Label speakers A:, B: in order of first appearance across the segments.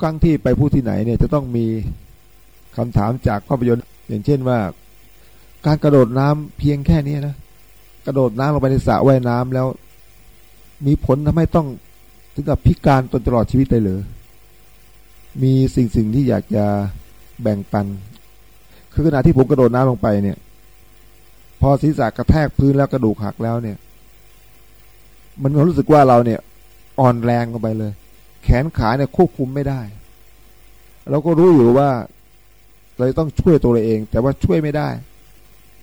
A: กครั้งที่ไปพูดที่ไหนเนี่ยจะต้องมีคำถามจากภาพยนตร์อย่างเช่นว่า การกระโดดน้ำเพียงแค่นี้นะกระโดดน้ำลงไปในสระว่ายน้ำแล้ว มีผลทำให้ต้องถึงกับพิการตนตลอดชีวิตเลยหรือมีสิ่งสิ่งที่อยากจะแบ่งปัน คือขณะที่ผมกระโดดน้ำลงไปเนี่ย พอศีรษะกระแทกพื้นแล้วกระดูกหักแล้วเนี่ย มันรู้สึกว่าเราเนี่ย อ่อนแรงลงไปเลย แขนขาเนี่ยควบคุมไม่ได้ เราก็รู้อยู่ว่าเราต้องช่วยตัวเราเอง แต่ว่าช่วยไม่ได้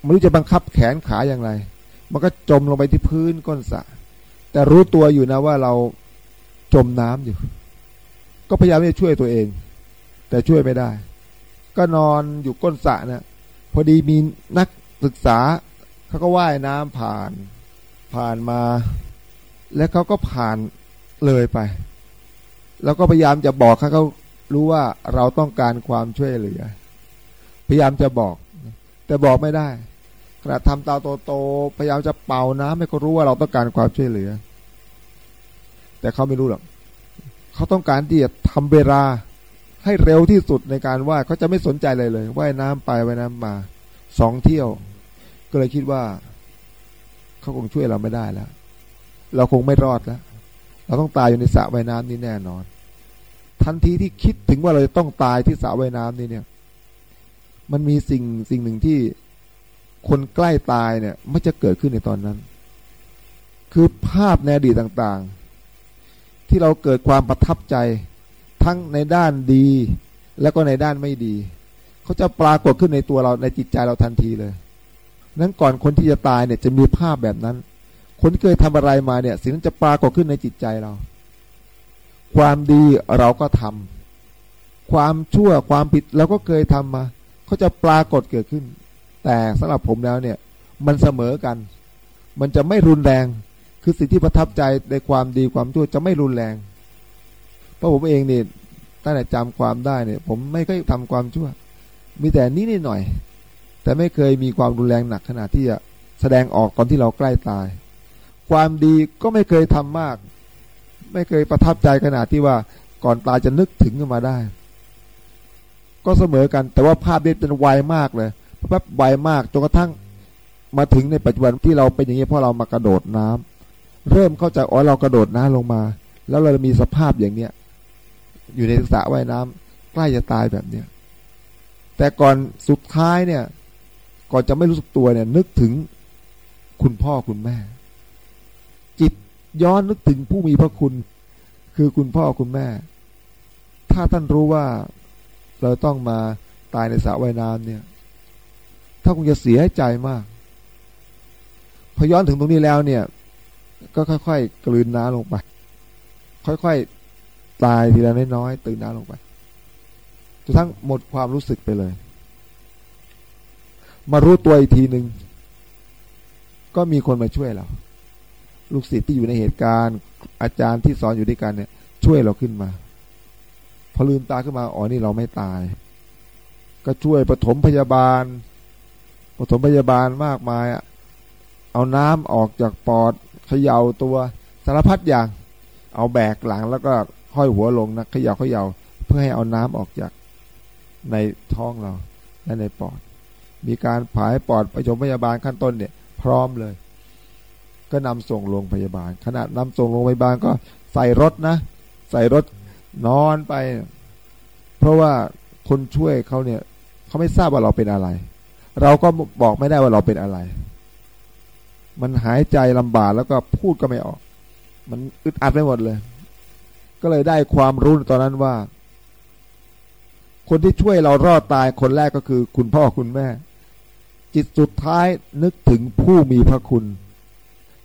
A: ไม่รู้จะบังคับแขนขาอย่างไร มันก็จมลงไปที่พื้นก้นสระแต่รู้ตัวอยู่นะว่าเราจมน้ำอยู่ ก็พยายามจะช่วยตัวเอง แต่ช่วยไม่ได้ ก็นอนอยู่ก้นสระนะพอดีมีนักศึกษาเขาก็ว่ายน้ำผ่าน ผ่านมา แล้วเขาก็ผ่านเลยไป แล้วก็พยายามจะบอกเขาเขารู้ว่าเราต้องการความช่วยเหลือ พยายามจะบอก แต่บอกไม่ได้ขณะทำตาโตๆพยายามจะเป่าน้ำให้เขารู้ว่าเราต้องการความช่วยเหลือ แต่เขาไม่รู้หรอกเขาต้องการที่จะทำเวลาให้เร็วที่สุดในการว่ายเขาจะไม่สนใจเลยเลยว่ายน้ำไปว่ายน้ำมาสองเที่ยว ก็เลยคิดว่าเขาคงช่วยเราไม่ได้แล้ว เราคงไม่รอดแล้ว เราต้องตายอยู่ในสระว่ายน้ำนี้แน่นอน ทันทีที่คิดถึงว่าเราจะต้องตายที่สระว่ายน้ำนี้เนี่ย มันมีสิ่งสิ่งหนึ่งที่คนใกล้ตายเนี่ยไม่จะเกิดขึ้นในตอนนั้น คือภาพในอดีตต่างๆ ที่เราเกิดความประทับใจทั้งในด้านดีแล้วก็ในด้านไม่ดีเขาจะปรากฏขึ้นในตัวเราในจิตใจเราทันทีเลย นั้นก่อนคนที่จะตายเนี่ยจะมีภาพแบบนั้น คนที่เคยทำอะไรมาเนี่ย สิ่งนั้นจะปรากฏขึ้นในจิตใจเรา ความดีเราก็ทำความชั่วความผิดเราก็เคยทำมาเขาจะปรากฏเกิดขึ้น แต่สำหรับผมแล้วเนี่ย มันเสมอกัน มันจะไม่รุนแรง คือสิ่งที่ประทับใจในความดีความชั่วจะไม่รุนแรงเพราะผมเองเนี่ยตั้งแต่จำความได้เนี่ย ผมไม่เคยทำความชั่ว มีแต่นี้นิดหน่อย แต่ไม่เคยมีความรุนแรงหนักขนาดที่จะแสดงออกตอนที่เราใกล้ตาย ความดีก็ไม่เคยทำมาก ไม่เคยประทับใจขนาดที่ว่าก่อนตายจะนึกถึงขึ้นมาได้ ก็เสมอกัน แต่ว่าภาพนี้เป็นไวมากเลยแป๊บไวมากจนกระทั่งมาถึงในปัจจุบันที่เราเป็นอย่างนี้เพราะเรามากระโดดน้ำเริ่มเข้าใจอ๋อเรากระโดดน้ำลงมา แล้วเรามีสภาพอย่างเนี้ย อยู่ในสระว่ายน้ำใกล้จะตายแบบเนี้ยแต่ก่อนสุดท้ายเนี่ย ก่อนจะไม่รู้สึกตัวเนี่ย นึกถึงคุณพ่อคุณแม่ ย้อนนึกถึงผู้มีพระคุณ คือคุณพ่อคุณแม่ ถ้าท่านรู้ว่าเราต้องมาตายในสระว่ายน้ำเนี่ยถ้าคงจะเสียใจมาก พอย้อนถึงตรงนี้แล้วเนี่ย ก็ค่อยๆกลืนน้ำลงไป ค่อยๆตายทีละน้อยๆตื่นน้ำลงไปจนทั้งหมดความรู้สึกไปเลย มารู้ตัวอีกทีหนึ่งก็มีคนมาช่วยเรา ลูกศิษย์ที่อยู่ในเหตุการณ์ อาจารย์ที่สอนอยู่ด้วยกันเนี่ย ช่วยเราขึ้นมา พอลืมตาขึ้นมาอ๋อนี่เราไม่ตาย ก็ช่วยปฐมพยาบาลปฐมพยาบาลมากมายเอาน้ำออกจากปอดเขย่าตัวสารพัดอย่าง เอาแบกหลังแล้วก็ห้อยหัวลงนะเขย่าเขย่าเพื่อให้เอาน้ำออกจากในท้องเราและในปอด มีการผายปอดประชมพยาบาลขั้นต้นเนี่ย พร้อมเลย ก็นำส่งโรงพยาบาล ขณะนำส่งโรงพยาบาลก็ใส่รถนะ ใส่รถนอนไป เพราะว่าคนช่วยเขาเนี่ยเขาไม่ทราบว่าเราเป็นอะไร เราก็บอกไม่ได้ว่าเราเป็นอะไร มันหายใจลำบากแล้วก็พูดก็ไม่ออก มันอึดอัดไปหมดเลย ก็เลยได้ความรู้ตอนนั้นว่า คนที่ช่วยเรารอดตายคนแรกก็คือ คุณพ่อคุณแม่ จิตสุดท้ายนึกถึงผู้มีพระคุณ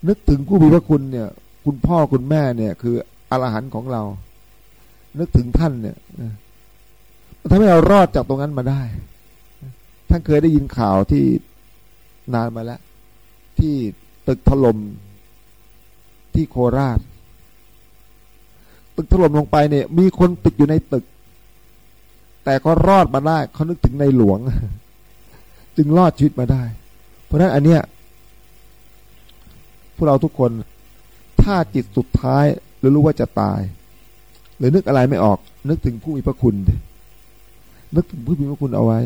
A: นึกถึงผู้มีพระคุณเนี่ย คุณพ่อคุณแม่เนี่ย คืออรหันต์ของเรา นึกถึงท่านเนี่ยมันทำให้เรารอดจากตรงนั้นมาได้ ท่านเคยได้ยินข่าวที่นานมาแล้ว ที่ตึกถล่มที่โคราช ตึกถล่มลงไปเนี่ย มีคนติดอยู่ในตึก แต่ก็รอดมาได้เขานึกถึงในหลวง จึงรอดชีวิตมาได้ เพราะฉะนั้นอันเนี้ย วกเราทุกคน ถ้าจิตสุดท้ายหรือรู้ว่าจะตาย หรือนึกอะไรไม่ออก นึกถึงผู้มีพระคุณ นึกถึงผู้มีพระคุณเอาไว้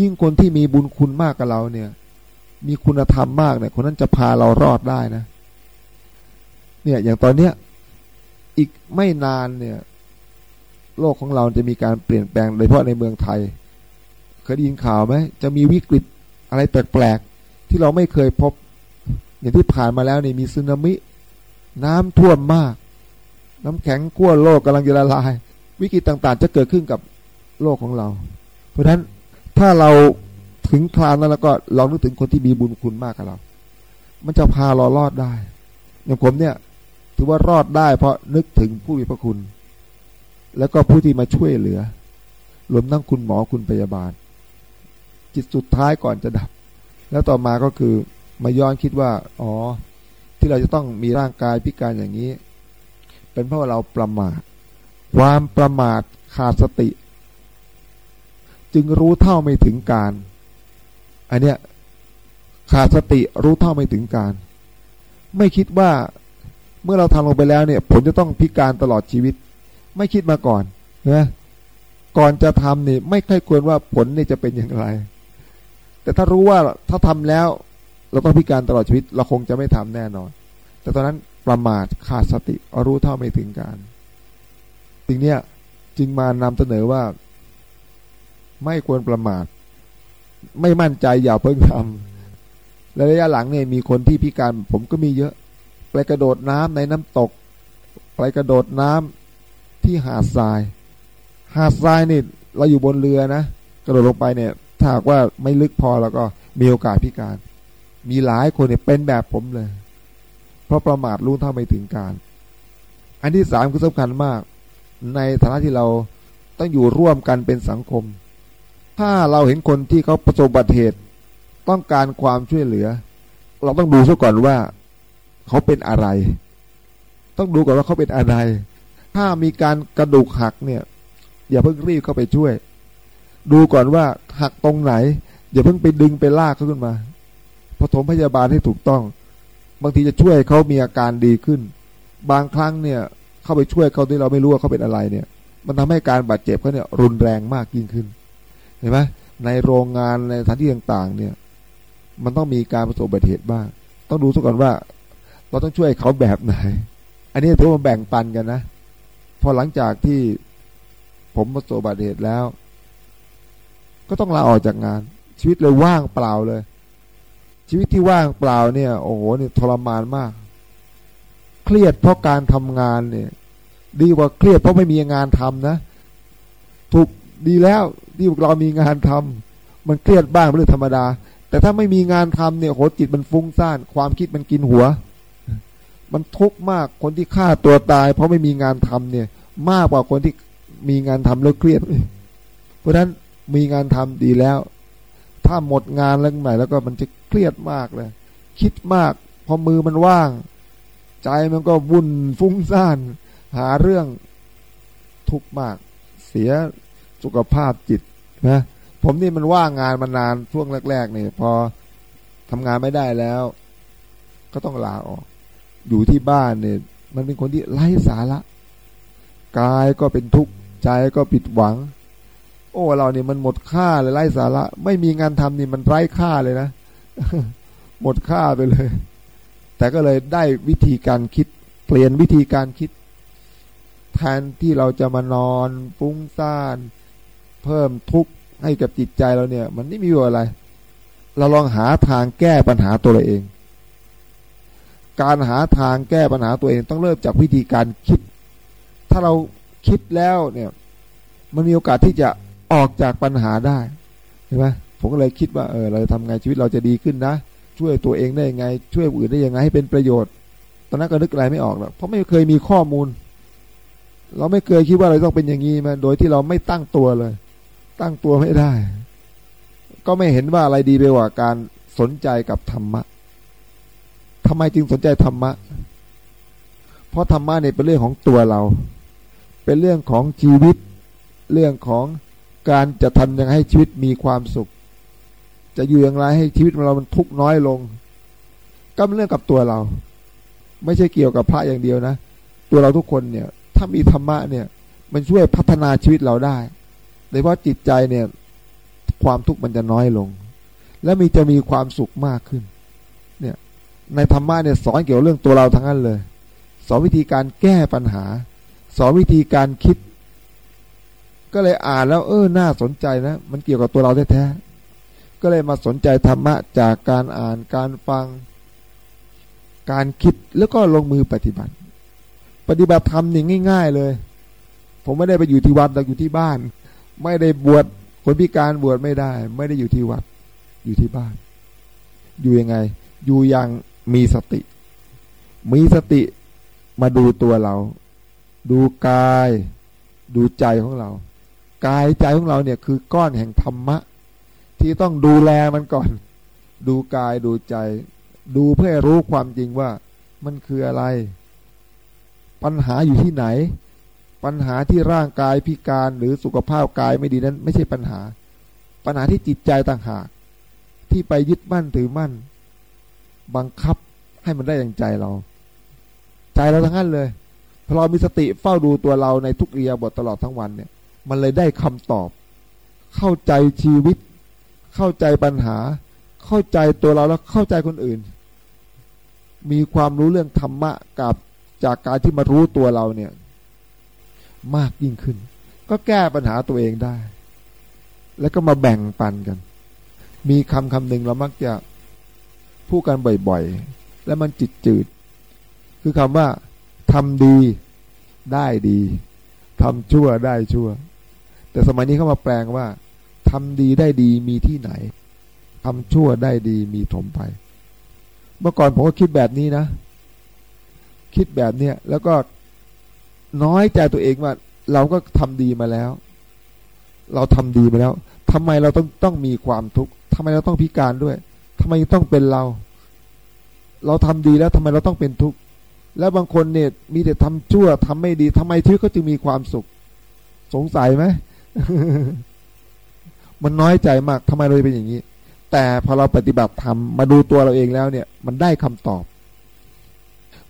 A: ยิ่งคนที่มีบุญคุณมากกับเราเนี่ย มีคุณธรรมมากเนี่ย คนนั้นจะพาเรารอดได้นะ เนี่ย อย่างตอนเนี้ย อีกไม่นานเนี่ย โลกของเราจะมีการเปลี่ยนแปลงโดยเฉพาะในเมืองไทย เคยได้ยินข่าวไหมจะมีวิกฤตอะไรแปลกๆที่เราไม่เคยพบ อย่างที่ผ่านมาแล้วนี่มีสึนามิ น้ำท่วมมาก น้ำแข็งขั้วโลกกำลังจะละลาย วิกฤตต่างๆ จะเกิดขึ้นกับโลกของเรา เพราะฉะนั้นถ้าเราถึงคราวนั้นแล้วก็ลองนึกถึงคนที่มีบุญคุณมากกับเรา มันจะพาเรารอดได้ อย่างผมเนี่ย ถือว่ารอดได้เพราะนึกถึงผู้มีพระคุณ แล้วก็ผู้ที่มาช่วยเหลือรวมทั้งคุณหมอคุณพยาบาล จิตสุดท้ายก่อนจะดับ แล้วต่อมาก็คือ มาย้อนคิดว่า อ๋อ ที่เราจะต้องมีร่างกายพิการอย่างนี้ เป็นเพราะาเราประมาทความประมาทขาดสติ จึงรู้เท่าไม่ถึงการ อันเนี้ยขาดสติรู้เท่าไม่ถึงการ ไม่คิดว่าเมื่อเราทำลงไปแล้วเนี่ยผลจะต้องพิการตลอดชีวิต ไม่คิดมาก่อนนะก่อนจะทำนี่ไม่ค่อยควรว่าผลนี่จะเป็นอย่างไร แต่ถ้ารู้ว่าถ้าทำแล้ว เราต้องพิการตลอดชีวิตเราคงจะไม่ทำแน่นอน แต่ตอนนั้นประมาทขาดสติรู้เท่าไม่ถึงการสิ่งนี้จึงมานำเสนอว่า ไม่ควรประมาท ไม่มั่นใจอย่าเพิ่งทำและระยะหลังเนี่ยมีคนที่พิการผมก็มีเยอะ ไปกระโดดน้ำในน้ำตก ไปกระโดดน้ำที่หาดทราย หาดทรายนี่เราอยู่บนเรือนะ กระโดดลงไปเนี่ย ถ้าหากว่าไม่ลึกพอแล้วก็มีโอกาสพิการ มีหลายคนเนี่ยเป็นแบบผมเลย เพราะประมาทรู้เท่าไม่ถึงการ อันที่สามคือสำคัญมาก ในฐานะที่เราต้องอยู่ร่วมกันเป็นสังคม ถ้าเราเห็นคนที่เขาประสบอุบัติเหตุ ต้องการความช่วยเหลือ เราต้องดูซะก่อนว่าเขาเป็นอะไร ต้องดูก่อนว่าเขาเป็นอะไร ถ้ามีการกระดูกหักเนี่ย อย่าเพิ่งรีบเข้าไปช่วย ดูก่อนว่าหักตรงไหน อย่าเพิ่งไปดึงไปลากเขาขึ้นมา ผสมพยาบาลให้ถูกต้อง บางทีจะช่วยเขามีอาการดีขึ้น บางครั้งเนี่ยเข้าไปช่วยเขาที่เราไม่รู้ว่าเขาเป็นอะไรเนี่ย มันทำให้การบาดเจ็บเขาเนี่ยรุนแรงมากยิ่งขึ้น เห็นไหมในโรงงานในสถานที่ต่างๆ เนี่ย มันต้องมีการประสบอุบัติเหตุบ้าง ต้องดูซะก่อนว่า เราต้องช่วยเขาแบบไหน อันนี้ถือว่าแบ่งปันกันนะ พอหลังจากที่ผมประสบอุบัติเหตุแล้ว ก็ต้องลาออกจากงาน ชีวิตเลยว่างเปล่าเลย ชีวิตที่ว่างเปล่าเนี่ย โอ้โหเนี่ยทรมานมาก เครียดเพราะการทำงานเนี่ย ดีกว่าเครียดเพราะไม่มีงานทำนะถูกดีแล้วที่เรามีงานทำมันเครียดบ้างเป็นเรื่องธรรมดา แต่ถ้าไม่มีงานทำเนี่ยโหจิตมันฟุ้งซ่าน ความคิดมันกินหัว มันทุกข์มากคนที่ฆ่าตัวตาย เพราะไม่มีงานทำเนี่ย มากกว่าคนที่มีงานทำแล้วเครียด เพราะฉะนั้นมีงานทำดีแล้ว ถ้าหมดงานแล้วใหม่แล้วก็มันจะ เครียดมากเลย คิดมาก พอมือมันว่าง ใจมันก็วุ่นฟุ้งซ่าน หาเรื่องทุกข์มาก เสียสุขภาพจิตนะผมนี่มันว่างงานมานานช่วงแรกๆเนี่ยพอทำงานไม่ได้แล้ว ก็ต้องลาออก อยู่ที่บ้านเนี่ย มันเป็นคนที่ไร้สาระกายก็เป็นทุกข์ใจก็ผิดหวัง โอ้เราเนี่ยมันหมดค่าเลยไร้สาระ ไม่มีงานทำนี่มันไร้ค่าเลยนะ หมดค่าไปเลย แต่ก็เลยได้วิธีการคิด เปลี่ยนวิธีการคิด แทนที่เราจะมานอนฟุ้งซ่าน เพิ่มทุกข์ให้กับจิตใจเราเนี่ย มันไม่มีอะไร เราลองหาทางแก้ปัญหาตัวเราเอง การหาทางแก้ปัญหาตัวเองต้องเริ่มจากวิธีการคิด ถ้าเราคิดแล้วเนี่ย มันมีโอกาสที่จะออกจากปัญหาได้เห็นไหม ผมก็เลยคิดว่าเออเราจะทำไงชีวิตเราจะดีขึ้นนะ ช่วยตัวเองได้ยังไง ช่วยอื่นได้ยังไงให้เป็นประโยชน์ ตอนนั้นก็นึกอะไรไม่ออกหรอกเพราะไม่เคยมีข้อมูล เราไม่เคยคิดว่าเราต้องเป็นอย่างนี้มาโดยที่เราไม่ตั้งตัวเลย ตั้งตัวไม่ได้ ก็ไม่เห็นว่าอะไรดีไปกว่าการสนใจกับธรรมะทำไมจึงสนใจธรรมะ เพราะธรรมะเนี่ยเป็นเรื่องของตัวเรา เป็นเรื่องของชีวิต เรื่องของการจะทำยังไงให้ชีวิตมีความสุข จะอยู่อย่างไรให้ชีวิตของเรามันทุกข์น้อยลง ก็เป็นเรื่องกับตัวเรา ไม่ใช่เกี่ยวกับพระอย่างเดียวนะ ตัวเราทุกคนเนี่ย ถ้ามีธรรมะเนี่ย มันช่วยพัฒนาชีวิตเราได้โดยเฉพาะจิตใจเนี่ย ความทุกข์มันจะน้อยลง และมีจะมีความสุขมากขึ้น เนี่ย ในธรรมะเนี่ยสอนเกี่ยวเรื่องตัวเราทั้งนั้นเลย สอนวิธีการแก้ปัญหา สอนวิธีการคิด ก็เลยอ่านแล้ว เออ น่าสนใจนะ มันเกี่ยวกับตัวเราแท้ๆ ก็เลยมาสนใจธรรมะจากการอ่านการฟัง การคิดแล้วก็ลงมือปฏิบัติ ปฏิบัติธรรมนี่ง่าย ๆเลย ผมไม่ได้ไปอยู่ที่วัดแต่อยู่ที่บ้าน ไม่ได้บวชคนพิการบวชไม่ได้ ไม่ได้อยู่ที่วัด อยู่ที่บ้าน อยู่ยังไง อยู่อย่างมีสติ มีสติมาดูตัวเรา ดูกาย ดูใจของเรา กายใจของเราเนี่ยคือก้อนแห่งธรรมะ ที่ต้องดูแลมันก่อน ดูกายดูใจ ดูเพื่อรู้ความจริงว่า มันคืออะไร ปัญหาอยู่ที่ไหน ปัญหาที่ร่างกายพิการหรือสุขภาพกายไม่ดีนั้น ไม่ใช่ปัญหา ปัญหาที่จิตใจต่างหาก ที่ไปยึดมั่นถือมั่น บังคับให้มันได้อย่างใจเรา ใจเราทั้งนั้นเลยพอเรามีสติเฝ้าดูตัวเราในทุกเรียบทตลอดทั้งวันเนี่ย มันเลยได้คำตอบ เข้าใจชีวิต เข้าใจปัญหา เข้าใจตัวเราแล้วเข้าใจคนอื่น มีความรู้เรื่องธรรมะกับจากการที่มารู้ตัวเราเนี่ย มากยิ่งขึ้น ก็แก้ปัญหาตัวเองได้ แล้วก็มาแบ่งปันกัน มีคำคำหนึ่งเรามักจะพูดกันบ่อยๆ แล้วมันจิตจืด คือคำว่าทำดีได้ดีทำชั่วได้ชั่ว แต่สมัยนี้เขามาแปลงว่า ทำดีได้ดีมีที่ไหนทำชั่วได้ดีมีถมไป เมื่อก่อนผมก็คิดแบบนี้นะ คิดแบบเนี้ยแล้วก็น้อยใจตัวเองว่า เราก็ทำดีมาแล้ว เราทำดีมาแล้วทำไมเราต้องต้องมีความทุกข์ทำไมเราต้องพิการด้วยทำไมต้องเป็นเรา เราทำดีแล้วทำไมเราต้องเป็นทุกข์แล้วบางคนเนี่ย มีแต่ทำชั่วทำไม่ดีทำไมชีวิตเขาจึงมีความสุข สงสัยไหม มันน้อยใจมากทำไมเราเป็นอย่างนี้ แต่พอเราปฏิบัติธรรมมาดูตัวเราเองแล้วเนี่ย มันได้คำตอบ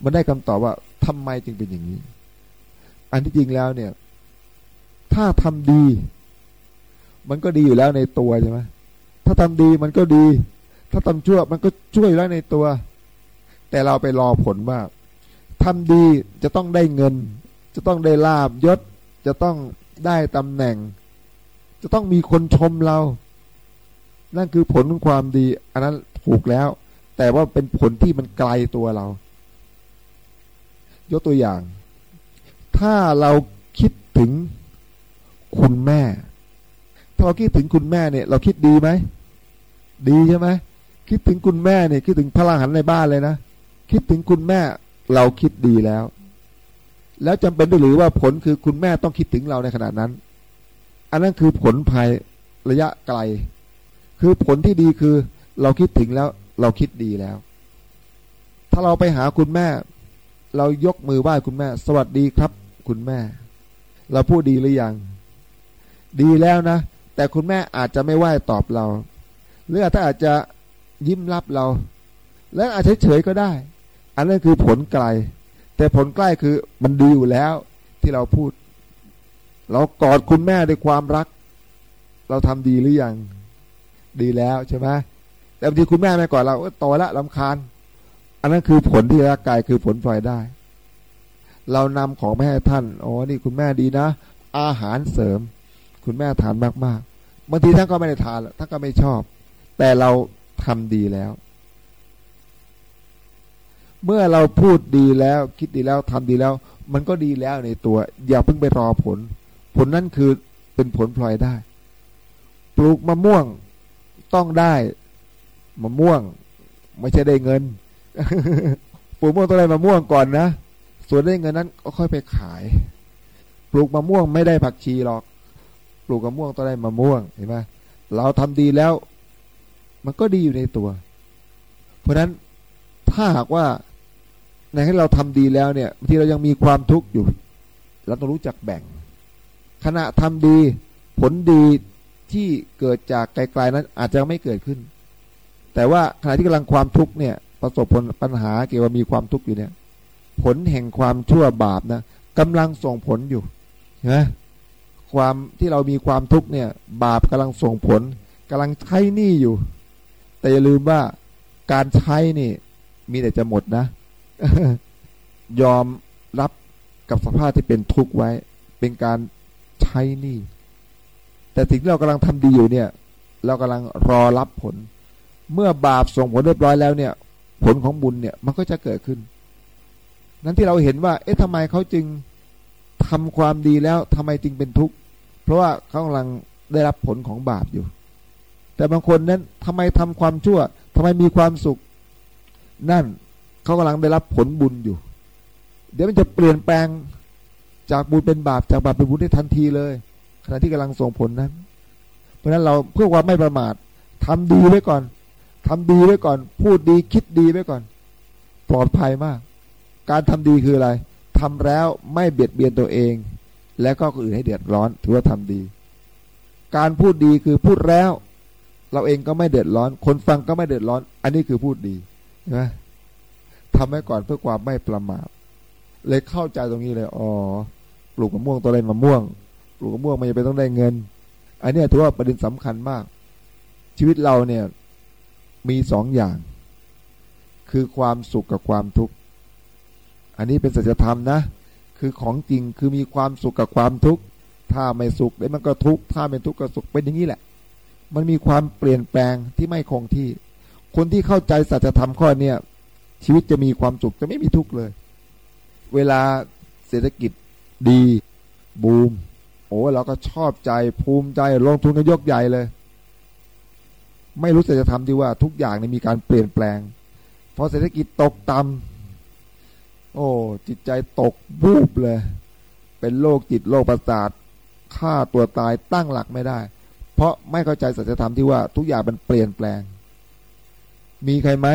A: มันได้คำตอบว่าทำไมจึงเป็นอย่างนี้ อันที่จริงแล้วเนี่ย ถ้าทำดี มันก็ดีอยู่แล้วในตัวใช่ไหมถ้าทำดีมันก็ดี ถ้าทำชั่วมันก็ช่วยแล้วในตัว แต่เราไปรอผลว่าทำดีจะต้องได้เงิน จะต้องได้ลาบยศ จะต้องได้ตำแหน่ง จะต้องมีคนชมเรา นั่นคือผลของความดี อันนั้นถูกแล้ว แต่ว่าเป็นผลที่มันไกลตัวเรา ยกตัวอย่าง ถ้าเราคิดถึงคุณแม่ถ้าเราคิดถึงคุณแม่เนี่ย เราคิดดีไหม ดีใช่ไหมคิดถึงคุณแม่เนี่ยคิดถึงพระรหันในบ้านเลยนะ คิดถึงคุณแม่เราคิดดีแล้ว แล้วจำเป็นหรือว่าผลคือคุณแม่ต้องคิดถึงเราในขณะนั้น อันนั้นคือผลภายระยะไกล คือผลที่ดีคือเราคิดถึงแล้ว เราคิดดีแล้ว ถ้าเราไปหาคุณแม่ เรายกมือไหว้คุณแม่ สวัสดีครับ คุณแม่ เราพูดดีหรือยัง ดีแล้วนะ แต่คุณแม่อาจจะไม่ไหว้ตอบเรา หรือถ้าอาจจะยิ้มรับเรา แล้วอาจจะเฉยก็ได้ อันนั้นคือผลไกล แต่ผลใกล้คือมันดีอยู่แล้วที่เราพูด เรากอดคุณแม่ด้วยความรัก เราทำดีหรือยัง ดีแล้วใช่ไหมแต่บางทีคุณแม่ไม่กอดเราโตละลำคาญ อันนั้นคือผลที่ร่างกายคือผลพลอยได้ เรานำของไปให้ท่านอ๋อนี่คุณแม่ดีนะ อาหารเสริม คุณแม่ทานมากๆบางทีท่านก็ไม่ได้ทานท่านก็ไม่ชอบ แต่เราทำดีแล้ว เมื่อเราพูดดีแล้ว คิดดีแล้วทำดีแล้ว มันก็ดีแล้วในตัว อย่าเพิ่งไปรอผล ผลนั้นคือเป็นผลพลอยได้ ปลูกมะม่วงต้องได้มะม่วง ไม่ใช่ได้เงิน ปลูกมะม่วงต้องได้มะม่วงก่อนนะส่วนได้เงินนั้นก็ค่อยไปขาย ปลูกมะม่วงไม่ได้ผักชีหรอก ปลูกมะม่วงต้องได้มะม่วงเห็นไหมเราทำดีแล้ว มันก็ดีอยู่ในตัว เพราะฉะนั้นถ้าหากว่าในให้เราทำดีแล้วเนี่ยบางทีเรายังมีความทุกข์อยู่ เราต้องรู้จักแบ่ง ขณะทำดี ผลดีที่เกิดจากไกลๆนั้นอาจจะไม่เกิดขึ้น แต่ว่าขณะที่กำลังความทุกข์เนี่ย ประสบผลปัญหาเกี่ยวกับมีความทุกข์อยู่เนี่ย ผลแห่งความชั่วบาปนะกำลังส่งผลอยู่นะความที่เรามีความทุกข์เนี่ย บาปกำลังส่งผลกำลังใช้หนี้อยู่ แต่อย่าลืมว่าการใช้นี่ มีแต่จะหมดนะ ยอมรับกับสภาพที่เป็นทุกข์ไว้ เป็นการ ช้หนี้แต่สิ่งที่เรากำลังทำดีอยู่เนี่ย เรากำลังรอรับผล เมื่อบาปส่งผลเรียบร้อยแล้วเนี่ย ผลของบุญเนี่ยมันก็จะเกิดขึ้น นั้นที่เราเห็นว่า เอ๊ะทำไมเขาจึงทำความดีแล้วทำไมจึงเป็นทุกข์เพราะว่าเขากำลังได้รับผลของบาปอยู่ แต่บางคนนั้นทำไมทำความชั่วทำไมมีความสุข นั่นเขากำลังได้รับผลบุญอยู่ เดี๋ยวมันจะเปลี่ยนแปลง จากบุญเป็นบาปจากบาปเป็นบุญได้ทันทีเลย ขณะที่กำลังส่งผลนั้น เพราะฉะนั้นเราเพื่อความไม่ประมาททำดีไว้ก่อนทำดีไว้ก่อน พูดดีคิดดีไว้ก่อน ปลอดภัยมาก การทำดีคืออะไรทำแล้วไม่เบียดเบียนตัวเอง และก็คนอื่นให้เดือดร้อน ถือว่าทำดี การพูดดีคือพูดแล้ว เราเองก็ไม่เดือดร้อน คนฟังก็ไม่เดือดร้อน อันนี้คือพูดดีนะทำไว้ก่อนเพื่อความไม่ประมาทเลยเข้าใจตรงนี้เลย อ๋อ ปลูกมะม่วงตัวอะไรมะม่วง ปลูกมะม่วงมันจะไปต้องได้เงิน อันนี้ถือว่าประเด็นสำคัญมาก ชีวิตเราเนี่ยมีสองอย่าง คือความสุขกับความทุกข์ อันนี้เป็นสัจธรรมนะ คือของจริงคือมีความสุขกับความทุกข์ ถ้าไม่สุขได้มันก็ทุกข์ ถ้าไม่ทุกข์ก็สุข เป็นอย่างนี้แหละ มันมีความเปลี่ยนแปลงที่ไม่คงที่ คนที่เข้าใจสัจธรรมข้อเนี้ยชีวิตจะมีความสุขจะไม่มีทุกข์เลย เวลาเศรษฐกิจ ดี บูม โอ้เราก็ชอบใจภูมิใจลงทุนกันยกใหญ่เลย ไม่รู้จะทำดีว่าทุกอย่างในมีการเปลี่ยนแปลงพอเศรษฐกิจตกต่ำโอ้ จิตใจตกบูบเลย เป็นโรคจิตโรคประสาทฆ่าตัวตายตั้งหลักไม่ได้ เพราะไม่เข้าใจสัจธรรมที่ว่าทุกอย่างมันเปลี่ยนแปลง มีใครไหม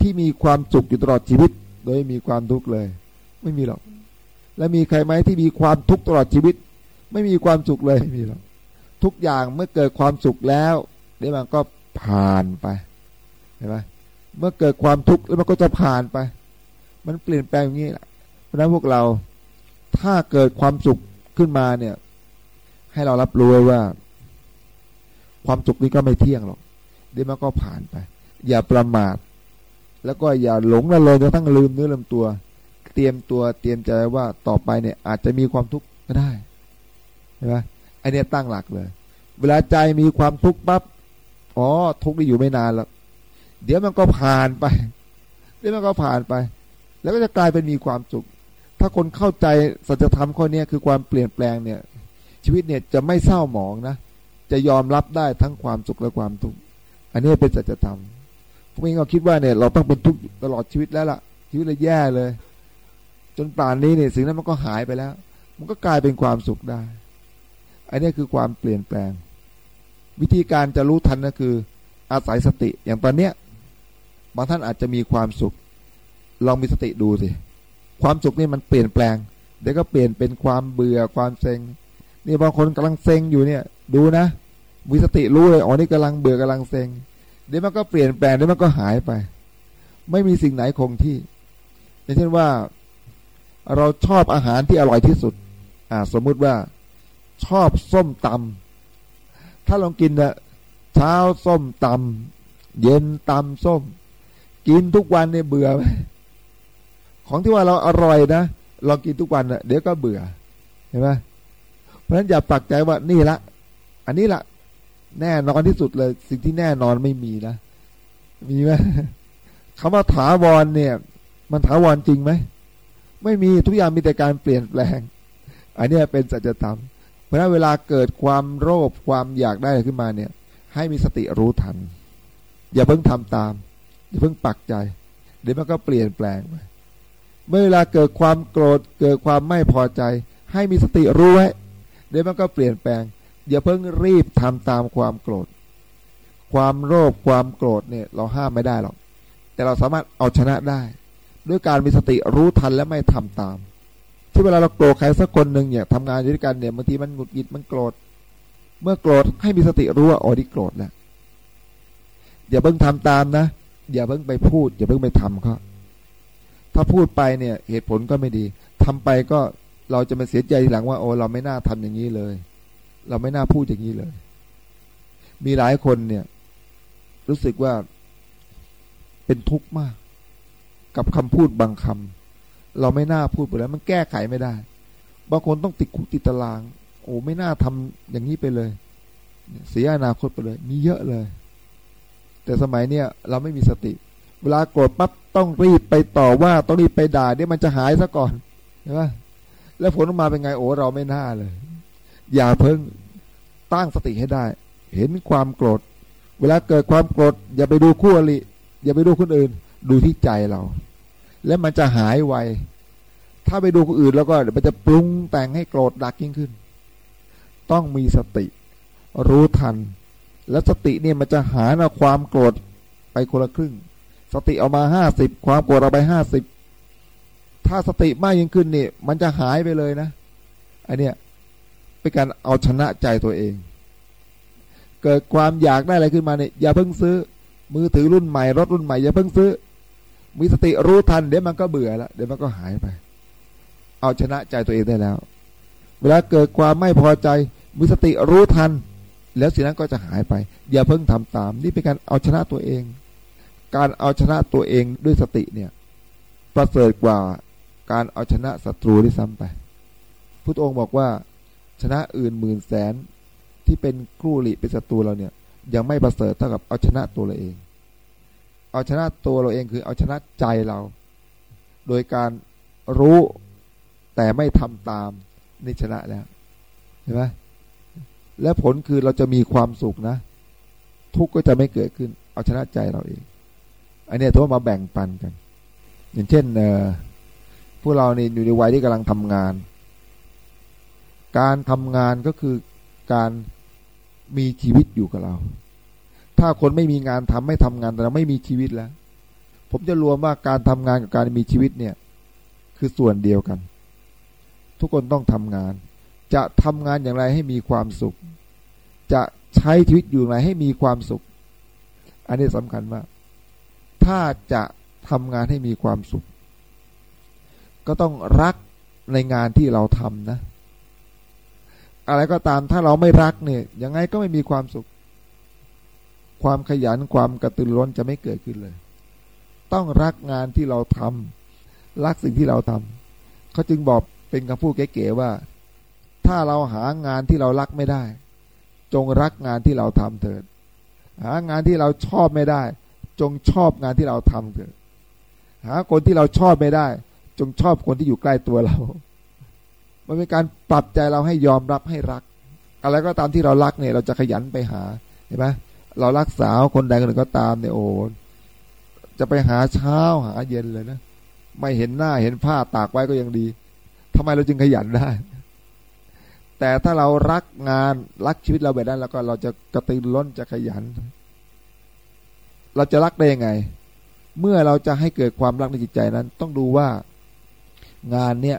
A: ที่มีความสุขอยู่ตลอดชีวิต โดยมีความทุกข์เลย ไม่มีหรอก และมีใครไหมที่มีความทุกข์ตลอดชีวิต ไม่มีความสุขเลยไม่มีหรอกทุกอย่างเมื่อเกิดความสุขแล้วเดี๋ยวมันก็ผ่านไปเห็นไหมเมื่อเกิดความทุกข์แล้วมันก็จะผ่านไป มันเปลี่ยนแปลงอย่างนี้แหละเพราะนั้นพวกเราถ้าเกิดความสุขขึ้นมาเนี่ย ให้เรารับรู้ว่า ความสุขนี้ก็ไม่เที่ยงหรอกเดี๋ยวมันก็ผ่านไป อย่าประมาท แล้วก็อย่าหลงละเลยจนทั้งลืมเนื้อลืมตัว เตรียมตัวเตรียมใจว่าต่อไปเนี่ย อาจจะมีความทุกข์ก็ได้ใช่ไหมไอเนี้ยตั้งหลักเลย เวลาใจมีความทุกข์ปั๊บอ๋อทุกข์ได้อยู่ไม่นานแล้วเดี๋ยวมันก็ผ่านไป เดี๋ยวมันก็ผ่านไป แล้วก็จะกลายเป็นมีความสุข ถ้าคนเข้าใจสัจธรรมข้อนี้คือความเปลี่ยนแปลงเนี่ย ชีวิตเนี่ยจะไม่เศร้าหมองนะ จะยอมรับได้ทั้งความสุขและความทุกข์ อันนี้เป็นสัจธรรมพวกนี้เราคิดว่าเนี่ยเราต้องเป็นทุกข์ตลอดชีวิตแล้วล่ะ ชีวิตเลยแย่เลย จนป่านนี้เนี่ยสิ่งนั้นมันก็หายไปแล้ว มันก็กลายเป็นความสุขได้ อันนี้คือความเปลี่ยนแปลง วิธีการจะรู้ทันก็คือ อาศัยสติอย่างตอนเนี้ยบางท่านอาจจะมีความสุข ลองมีสติดูสิ ความสุขนี่มันเปลี่ยนแปลง เดี๋ยวก็เปลี่ยนเป็นความเบื่อความเซ็ง นี่บางคนกำลังเซ็งอยู่เนี่ย ดูนะ มีสติรู้เลยอ๋อนี่กำลังเบื่อกำลังเซ็ง เดี๋ยวมันก็เปลี่ยนแปลงเดี๋ยวมันก็หายไป ไม่มีสิ่งไหนคงที่อย่างเช่นว่า เราชอบอาหารที่อร่อยที่สุด อ่า สมมุติว่าชอบส้มตำถ้าลองกินนะเช้าส้มตำเย็นตำส้ม กินทุกวันเนี่ยเบื่อไหมของที่ว่าเราอร่อยนะลองกินทุกวันนะเดี๋ยวก็เบื่อเห็นไหมเพราะฉะนั้นอย่าปักใจว่านี่ละ อันนี้ละแน่นอนที่สุดเลย สิ่งที่แน่นอนไม่มีนะ มีไหมคำว่าถาวรเนี่ย มันถาวรจริงไหม ไม่มีทุกอย่างมีแต่การเปลี่ยนแปลง อันนี้เป็นสัจธรรม เพราะนั้นเวลาเกิดความโลภความอยากได้ขึ้นมาเนี่ย ให้มีสติรู้ทัน อย่าเพิ่งทำตาม อย่าเพิ่งปักใจ เดี๋ยวมันก็เปลี่ยนแปลงไปเมื่อเวลาเกิดความโกรธเกิดความไม่พอใจ ให้มีสติรู้ไว้เดี๋ยวมันก็เปลี่ยนแปลง อย่าเพิ่งรีบทำตามความโกรธ ความโลภความโกรธเนี่ย เราห้ามไม่ได้หรอก แต่เราสามารถเอาชนะได้ ด้วยการมีสติรู้ทันและไม่ทำตาม ที่เวลาเราโกรธใครสักคนหนึ่งเนี่ยทำงานอยู่ด้วยกันเนี่ยบางทีมันหงุดหงิดมันโกรธ เมื่อโกรธให้มีสติรู้ว่าอ๋อที่โกรธแล้วอย่าเพิ่งทำตามนะอย่าเพิ่งไปพูด อย่าเพิ่งไปทำเขาถ้าพูดไปเนี่ย เหตุผลก็ไม่ดีทำไปก็เราจะมาเสียใจทีหลังว่าโอ้เราไม่น่าทำอย่างนี้เลย เราไม่น่าพูดอย่างนี้เลย มีหลายคนเนี่ย รู้สึกว่าเป็นทุกข์มาก กับคำพูดบางคำเราไม่น่าพูดไปแล้ว มันแก้ไขไม่ได้ บางคนต้องติดคุกติดตาราง โอ้ไม่น่าทำอย่างนี้ไปเลย เสียอนาคตไปเลย มีเยอะเลย แต่สมัยเนี้ยเราไม่มีสติ เวลาโกรธปั๊บต้องรีบไปต่อว่าต้องรีบไปด่าเดี๋ยวมันจะหายซะก่อนเห็นไหมแล้วผลออกมาเป็นไงโอ้เราไม่น่าเลย อย่าเพิ่งตั้งสติให้ได้ เห็นความโกรธ เวลาเกิดความโกรธอย่าไปดูคู่อริอย่าไปดูคนอื่น ดูที่ใจเรา แล้วมันจะหายไว ถ้าไปดูคนอื่นแล้วก็เดี๋ยวมันจะปรุงแต่งให้โกรธดักยิ่งขึ้น ต้องมีสติ รู้ทัน แล้วสติเนี่ยมันจะหาเอาความโกรธไปคนละครึ่ง สติเอามาห้าสิบความโกรธเอาไปห้าสิบถ้าสติมากยิ่งขึ้นเนี่ยมันจะหายไปเลยนะอันเนี้ยเป็นการเอาชนะใจตัวเอง เกิดความอยากได้อะไรขึ้นมาเนี่ยอย่าเพิ่งซื้อ มือถือรุ่นใหม่รถรุ่นใหม่อย่าเพิ่งซื้อ มีสติรู้ทันเดี๋ยวมันก็เบื่อแล้วเดี๋ยวมันก็หายไป เอาชนะใจตัวเองได้แล้ว เวลาเกิดความไม่พอใจ มีสติรู้ทัน แล้วสิ่งนั้นก็จะหายไป อย่าเพิ่งทำตาม นี่เป็นการเอาชนะตัวเอง การเอาชนะตัวเองด้วยสติเนี่ย ประเสริฐกว่าการเอาชนะศัตรูที่ซ้ำไปพุทธองค์บอกว่า ชนะอื่นหมื่นแสนที่เป็นครู่หลีเป็นศัตรูเราเนี่ย ยังไม่ประเสริฐเท่ากับเอาชนะตัวเราเอง เอาชนะตัวเราเองคือเอาชนะใจเรา โดยการรู้แต่ไม่ทำตามนี่ชนะแล้วเห็นไหมและผลคือเราจะมีความสุขนะ ทุกข์ก็จะไม่เกิดขึ้น เอาชนะใจเราเอง อันนี้ถือว่ามาแบ่งปันกัน อย่างเช่นเพวกเรานี่อยู่ในวัยที่กำลังทำงาน การทำงานก็คือการมีชีวิตอยู่กับเรา ถ้าคนไม่มีงานทำไม่ทำงานแต่เราไม่มีชีวิตแล้ว ผมจะรวมว่าการทำงานกับการมีชีวิตเนี่ย คือส่วนเดียวกัน ทุกคนต้องทำงาน จะทำงานอย่างไรให้มีความสุข จะใช้ชีวิตอยู่อย่างไรให้มีความสุข อันนี้สำคัญมาก ถ้าจะทำงานให้มีความสุข ก็ต้องรักในงานที่เราทำนะ อะไรก็ตามถ้าเราไม่รักเนี่ยยังไงก็ไม่มีความสุข ความขยันความกระตือร้นจะไม่เกิดขึ้นเลย ต้องรักงานที่เราทำรักสิ่งที่เราทำเขาจึงบอกเป็นคำพูดเก๋ๆว่า ถ้าเราหางานที่เรารักไม่ได้ จงรักงานที่เราทำเถิด หางานที่เราชอบไม่ได้ จงชอบงานที่เราทำเถิด หาคนที่เราชอบไม่ได้ จงชอบคนที่อยู่ใกล้ตัวเรา มันเป็นการปรับใจเราให้ยอมรับให้รัก อะไรก็ตามที่เรารักเนี่ย เราจะขยันไปหาเห็นไหม เรารักสาวคนใดคนหนึ่งก็ตามเนี่ยโอ้จะไปหาเช้าหาเย็นเลยนะไม่เห็นหน้าเห็นผ้าตากไว้ก็ยังดีทำไมเราจึงขยันได้ แต่ถ้าเรารักงานรักชีวิตเราแบบนั้นแล้วก็เราจะกระตือร้นจะขยัน เราจะรักได้ยังไง เมื่อเราจะให้เกิดความรักในจิตใจนั้น ต้องดูว่างานเนี่ย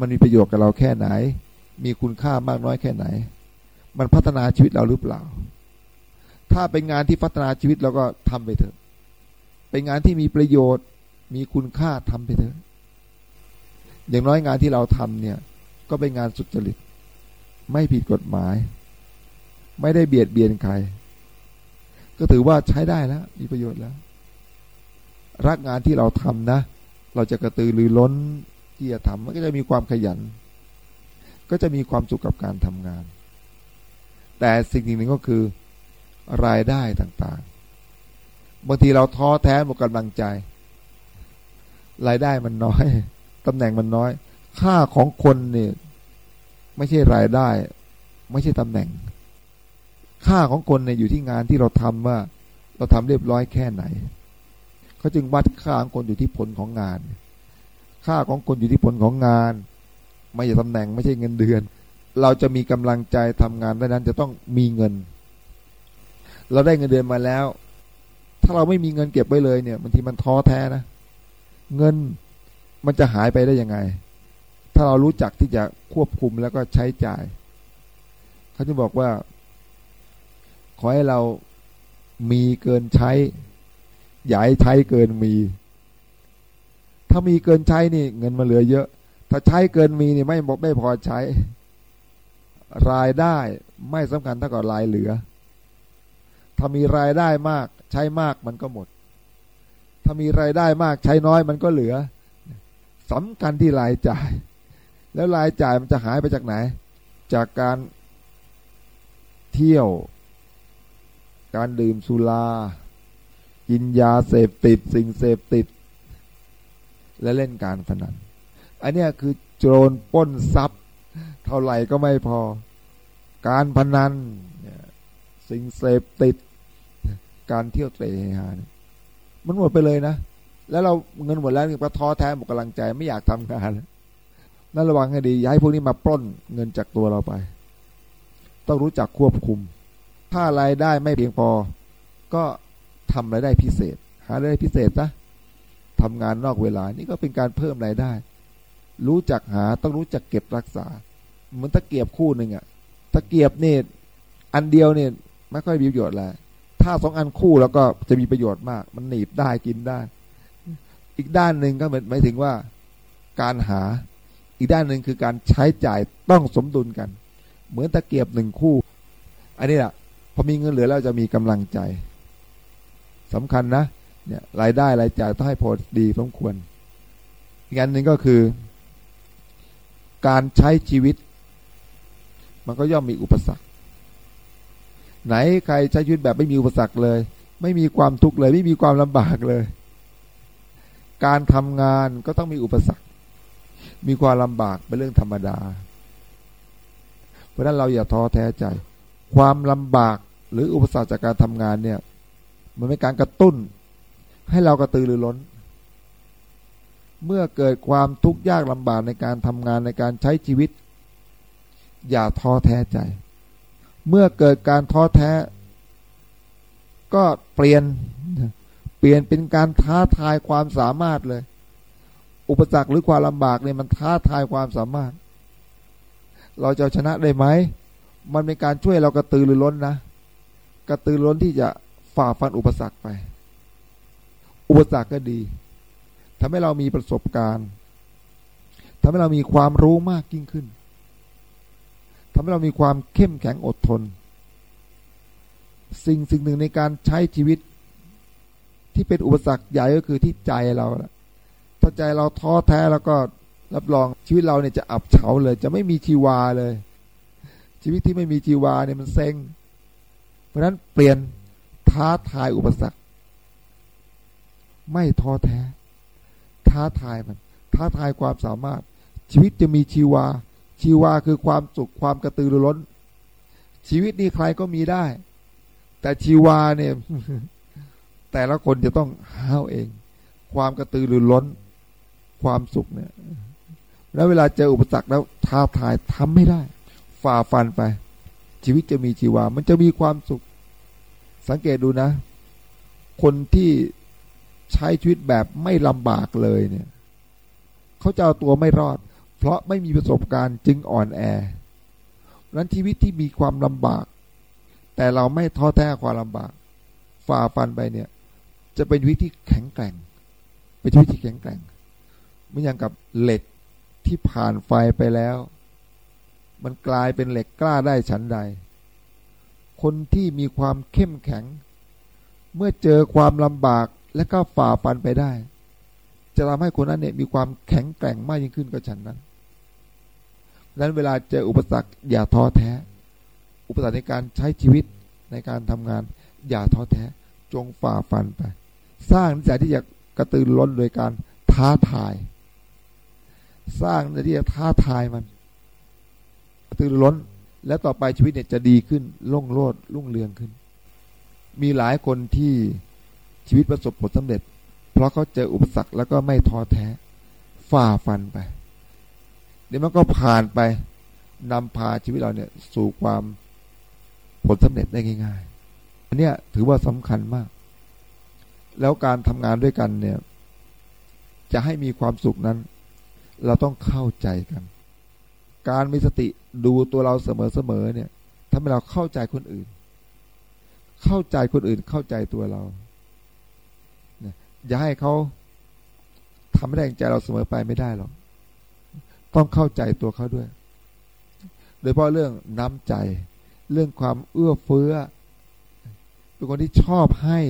A: มันมีประโยชน์กับเราแค่ไหน มีคุณค่ามากน้อยแค่ไหน มันพัฒนาชีวิตเราหรือเปล่า ถ้าเป็นงานที่พัฒนาชีวิตเราก็ทำไปเถอะ เป็นงานที่มีประโยชน์ มีคุณค่าทำไปเถอะ อย่างน้อยงานที่เราทำเนี่ย ก็เป็นงานสุจริต ไม่ผิดกฎหมาย ไม่ได้เบียดเบียนใคร ก็ถือว่าใช้ได้แล้ว มีประโยชน์แล้ว รักงานที่เราทำนะ เราจะกระตือรือร้นที่จะทำมันก็จะมีความขยัน ก็จะมีความสุขกับการทำงาน แต่สิ่งหนึ่งก็คือ รายได้ต่างๆ บางทีเราท้อแท้หมดกำลังใจ รายได้มันน้อยตำแหน่งมันน้อย ค่าของคนเนี่ยไม่ใช่รายได้ ไม่ใช่ตำแหน่ง ค่าของคนเนี่ยอยู่ที่งานที่เราทำว่า เราทำเรียบร้อยแค่ไหนเขาจึงวัดค่าของคนอยู่ที่ผลของงาน ค่าของคนอยู่ที่ผลของงาน ไม่ใช่ตำแหน่งไม่ใช่เงินเดือน เราจะมีกำลังใจทำงานได้นั้นจะต้องมีเงิน เราได้เงินเดือนมาแล้ว ถ้าเราไม่มีเงินเก็บไว้เลยเนี่ยบางทีมันท้อแท้นะ เงินมันจะหายไปได้ยังไง ถ้าเรารู้จักที่จะควบคุมแล้วก็ใช้จ่าย เขาจะบอกว่า ขอให้เรามีเกินใช้ อย่าให้ใช้เกินมี ถ้ามีเกินใช้นี่ เงินมาเหลือเยอะ ถ้าใช้เกินมีนี่ไม่บอกไม่พอใช้ รายได้ไม่สำคัญเท่ากับรายเหลือ ถ้ามีรายได้มาก ใช้มากมันก็หมด ถ้ามีรายได้มากใช้น้อยมันก็เหลือสำคัญที่รายจ่าย แล้วรายจ่ายมันจะหายไปจากไหน จากการเที่ยว การดื่มสุรากินยาเสพติด สิ่งเสพติด และเล่นการพนัน อันนี้คือโจรป้นทรัพย์ เท่าไหร่ก็ไม่พอ การพนันสิ่งเสพติด การเที่ยวเตะฮามันหมดไปเลยนะ แล้วเราเงินหมดแล้วก็ท้อแท้หมดกำลังใจไม่อยากทำงานนั่นระวังให้ดีย้ายพวกนี้มาปล้นเงินจากตัวเราไป ต้องรู้จักควบคุม ถ้ารายได้ไม่เพียงพอ ก็ทำรายได้พิเศษ หารายได้พิเศษนะทำงานนอกเวลานี่ก็เป็นการเพิ่มรายได้ รู้จักหาต้องรู้จักเก็บรักษา เหมือนตะเกียบคู่หนึ่งอะตะเกียบเนี่ยอันเดียวเนี่ยไม่ค่อยมีประโยชน์แล้ว ถ้าสองอันคู่แล้วก็จะมีประโยชน์มาก มันหนีบได้กินได้ อีกด้านหนึ่งก็หมายถึงว่าการหา อีกด้านหนึ่งคือการใช้จ่ายต้องสมดุลกัน เหมือนตะเกียบหนึ่งคู่ อันนี้แหละพอมีเงินเหลือแล้วจะมีกำลังใจสำคัญนะเนี่ยรายได้รายจ่ายต้องให้พอดีสมควร อีกอันหนึ่งก็คือ การใช้ชีวิต มันก็ย่อมมีอุปสรรค ไหนใครใช้ชีวิตแบบไม่มีอุปสรรคเลย ไม่มีความทุกข์เลย ไม่มีความลำบากเลย การทำงานก็ต้องมีอุปสรรค มีความลำบากเป็นเรื่องธรรมดา เพราะนั้นเราอย่าท้อแท้ใจ ความลำบากหรืออุปสรรคจากการทำงานเนี่ย มันเป็นการกระตุ้น ให้เรากระตือรือร้น เมื่อเกิดความทุกข์ยากลำบากในการทำงานในการใช้ชีวิต อย่าท้อแท้ใจ เมื่อเกิดการท้อแท้ ก็เปลี่ยน เปลี่ยนเป็นการท้าทายความสามารถเลย อุปสรรคหรือความลำบากเนี่ยมันท้าทายความสามารถ เราจะชนะได้ไหม มันเป็นการช่วยเรากระตือรือร้นนะ กระตือร้นที่จะฝ่าฟันอุปสรรคไป อุปสรรคก็ดีทำให้เรามีประสบการณ์ทำให้เรามีความรู้มากยิ่งขึ้น ทำให้เรามีความเข้มแข็งอดทน สิ่งสิ่งหนึ่งในการใช้ชีวิต ที่เป็นอุปสรรคใหญ่ก็คือที่ใจเราถ้าใจเราท้อแท้แล้วก็รับรองชีวิตเราเนี่ยจะอับเฉาเลย จะไม่มีชีวาเลย ชีวิตที่ไม่มีชีวาเนี่ยมันเซ็ง เพราะนั้นเปลี่ยนท้าทายอุปสรรค ไม่ท้อแท้ ท้าทายมัน ท้าทายความสามารถ ชีวิตจะมีชีวา ชีวาคือความสุขความกระตือรือร้น ชีวิตนี้ใครก็มีได้ แต่ชีวาเนี่ย แต่ละคนจะต้องหาวเอง ความกระตือรือร้น ความสุขเนี่ย แล้วเวลาเจออุปสรรคแล้วท้าทายทำไม่ได้ ฝ่าฟันไป ชีวิตจะมีชีวา มันจะมีความสุข สังเกตดูนะ คนที่ใช้ชีวิตแบบไม่ลำบากเลยเนี่ย เขาจะเอาตัวไม่รอด เพราะไม่มีประสบการณ์จึงอ่อนแอนั้นชีวิตที่มีความลำบาก แต่เราไม่ท้อแท้ความลำบาก ฝ่าฟันไปเนี่ย จะเป็นชีวิตที่แข็งแกร่ง เป็นชีวิตที่แข็งแกร่งไม่อย่างกับเหล็กที่ผ่านไฟไปแล้ว มันกลายเป็นเหล็กกล้าได้ฉันใด คนที่มีความเข้มแข็ง เมื่อเจอความลำบากและก็ฝ่าฟันไปได้ จะทำให้คนนั้นเนี่ยมีความแข็งแกร่งมากยิ่งขึ้นก็ฉันนั้นดังนั้นเวลาเจออุปสรรคอย่าท้อแท้ อุปสรรคในการใช้ชีวิตในการทำงาน อย่าท้อแท้ จงฝ่าฟันไป สร้างนิสัยที่จะกระตือร้นโดยการท้าทาย สร้างนิสัยที่จะท้าทายมันกระตือร้น แล้วต่อไปชีวิตเนี่ยจะดีขึ้นล่งโลดรุ่งเรืองขึ้น มีหลายคนที่ชีวิตประสบผลสำเร็จ เพราะเขาเจออุปสรรคแล้วก็ไม่ท้อแท้ ฝ่าฟันไปเดี๋ยวมันก็ผ่านไปนำพาชีวิตเราเนี่ย สู่ความผลสำเร็จได้ง่ายๆ อันเนี้ยถือว่าสำคัญมาก แล้วการทำงานด้วยกันเนี่ย จะให้มีความสุขนั้น เราต้องเข้าใจกัน การมีสติดูตัวเราเสมอๆเนี่ยทำให้เราเข้าใจคนอื่น เข้าใจคนอื่นเข้าใจตัวเรา อย่าให้เขาทำให้แรงใจเราเสมอไปไม่ได้หรอก ต้องเข้าใจตัวเขาด้วย โดยเฉพาะเรื่องน้ำใจ เรื่องความเอื้อเฟื้อ เป็นคนที่ชอบให้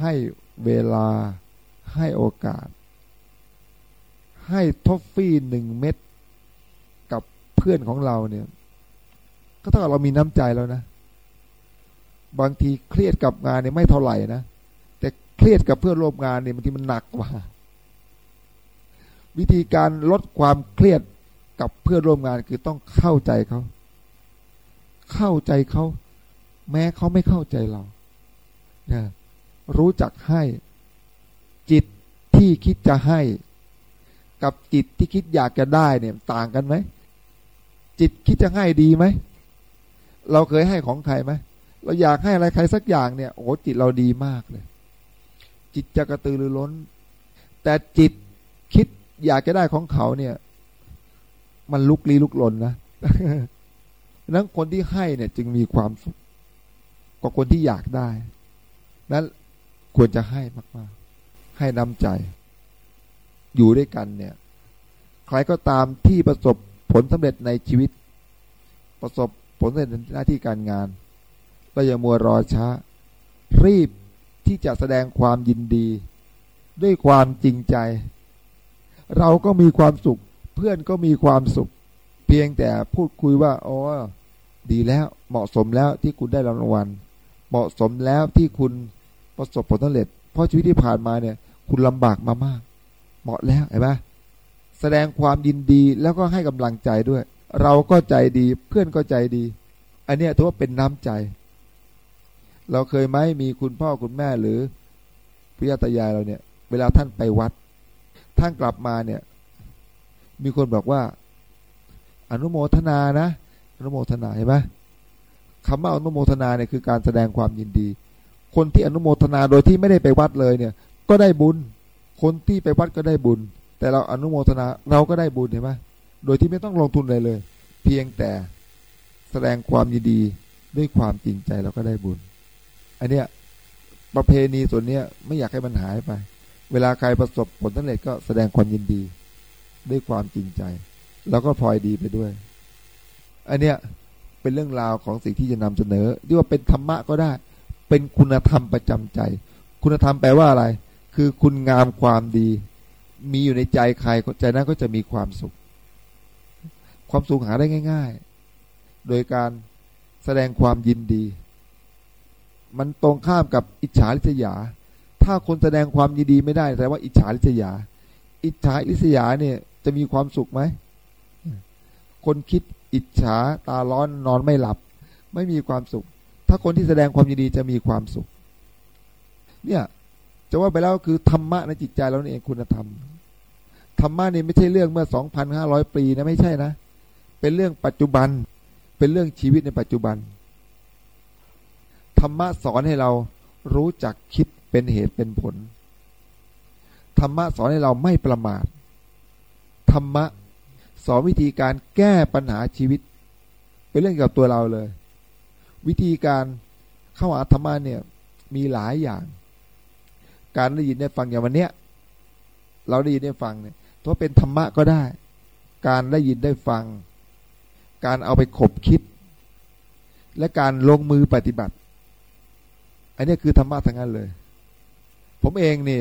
A: ให้เวลาให้โอกาส ให้ทอฟฟี่หนึ่งเม็ดกับเพื่อนของเราเนี่ย ก็ถ้าเรามีน้ำใจแล้วนะ บางทีเครียดกับงานเนี่ยไม่เท่าไหร่นะ เครียดกับเพื่อนร่วมงานเนี่ยบางทีมันหนักกว่า วิธีการลดความเครียดกับเพื่อนร่วมงานคือต้องเข้าใจเขา เข้าใจเขา แม้เขาไม่เข้าใจเรานะรู้จักให้ จิตที่คิดจะให้ กับจิตที่คิดอยากจะได้เนี่ย ต่างกันไหมจิตคิดจะให้ดีไหมเราเคยให้ของใครไหมเราอยากให้อะไรใครสักอย่างเนี่ยโอ้จิตเราดีมากเลย จิตจะกระตือรือร้น แต่จิตคิดอยากจะได้ของเขาเนี่ย มันลุกลี้ลุกลนนะนั้นคนที่ให้เนี่ยจึงมีความสุขกว่าคนที่อยากได้ นั้นควรจะให้มากๆ ให้น้ำใจ อยู่ด้วยกันเนี่ย ใครก็ตามที่ประสบผลสำเร็จในชีวิต ประสบผลสำเร็จในหน้าที่การงาน ก็อย่ามัวรอช้า รีบ ที่จะแสดงความยินดี ด้วยความจริงใจ เราก็มีความสุข เพื่อนก็มีความสุข เพียงแต่พูดคุยว่าอ๋อดีแล้วเหมาะสมแล้วที่คุณได้รางวัล เหมาะสมแล้วที่คุณประสบผลสำเร็จ เพราะชีวิตที่ผ่านมาเนี่ย คุณลำบากมามาก เหมาะแล้วเห็นไหมแสดงความยินดีแล้วก็ให้กำลังใจด้วย เราก็ใจดีเพื่อนก็ใจดี อันนี้ถือว่าเป็นน้ำใจ เราเคยไหมมีคุณพ่อคุณแม่หรือพิยาตายายเราเนี่ย เวลาท่านไปวัด ท่านกลับมาเนี่ย มีคนบอกว่า อนุโมทนานะอนุโมทนาเห็นไหมคำว่าอนุโมทนาเนี่ยคือการแสดงความยินดี คนที่อนุโมทนาโดยที่ไม่ได้ไปวัดเลยเนี่ย ก็ได้บุญ คนที่ไปวัดก็ได้บุญ แต่เราอนุโมทนาเราก็ได้บุญเห็นไหมโดยที่ไม่ต้องลงทุนอะไรเลย เพียงแต่แสดงความยินดีด้วยความจริงใจเราก็ได้บุญ อันเนี้ยประเพณีส่วนเนี้ยไม่อยากให้มันหายไป เวลาใครประสบผลสำเร็จก็แสดงความยินดี ด้วยความจริงใจ แล้วก็พลอยดีไปด้วย อันเนี้ยเป็นเรื่องราวของสิ่งที่จะนำเสนอที่ว่าเป็นธรรมะก็ได้ เป็นคุณธรรมประจำใจ คุณธรรมแปลว่าอะไร คือคุณงามความดี มีอยู่ในใจใครใจนั้นก็จะมีความสุข ความสุขหาได้ง่าย ๆ โดยการแสดงความยินดี มันตรงข้ามกับอิจฉาริษยา ถ้าคนแสดงความยินดีไม่ได้แสดงว่าอิจฉาริษยา อิจฉาริษยาเนี่ยจะมีความสุขไหม คนคิดอิจฉาตาร้อนนอนไม่หลับ ไม่มีความสุข ถ้าคนที่แสดงความยินดีจะมีความสุข เนี่ยจะว่าไปแล้วคือธรรมะในจิตใจเราเองคุณธรรมธรรมะนี่ไม่ใช่เรื่องเมื่อสองพันห้าร้อยปีนะไม่ใช่นะ เป็นเรื่องปัจจุบัน เป็นเรื่องชีวิตในปัจจุบัน รรมะสอนให้เรารู้จักคิดเป็นเหตุเป็นผล ธรรมะสอนให้เราไม่ประมาท ธรรมะสอนวิธีการแก้ปัญหาชีวิต เป็นเรื่องเกี่ยวกับตัวเราเลย วิธีการเข้าหาธรรมะเนี่ยมีหลายอย่าง การได้ยินได้ฟังอย่างวันเนี้ย เราได้ยินได้ฟังเนี่ยถ้าเป็นธรรมะก็ได้ การได้ยินได้ฟัง การเอาไปขบคิด และการลงมือปฏิบัติ อันนี้คือธรรมะทั้งนั้นเลย ผมเองนี่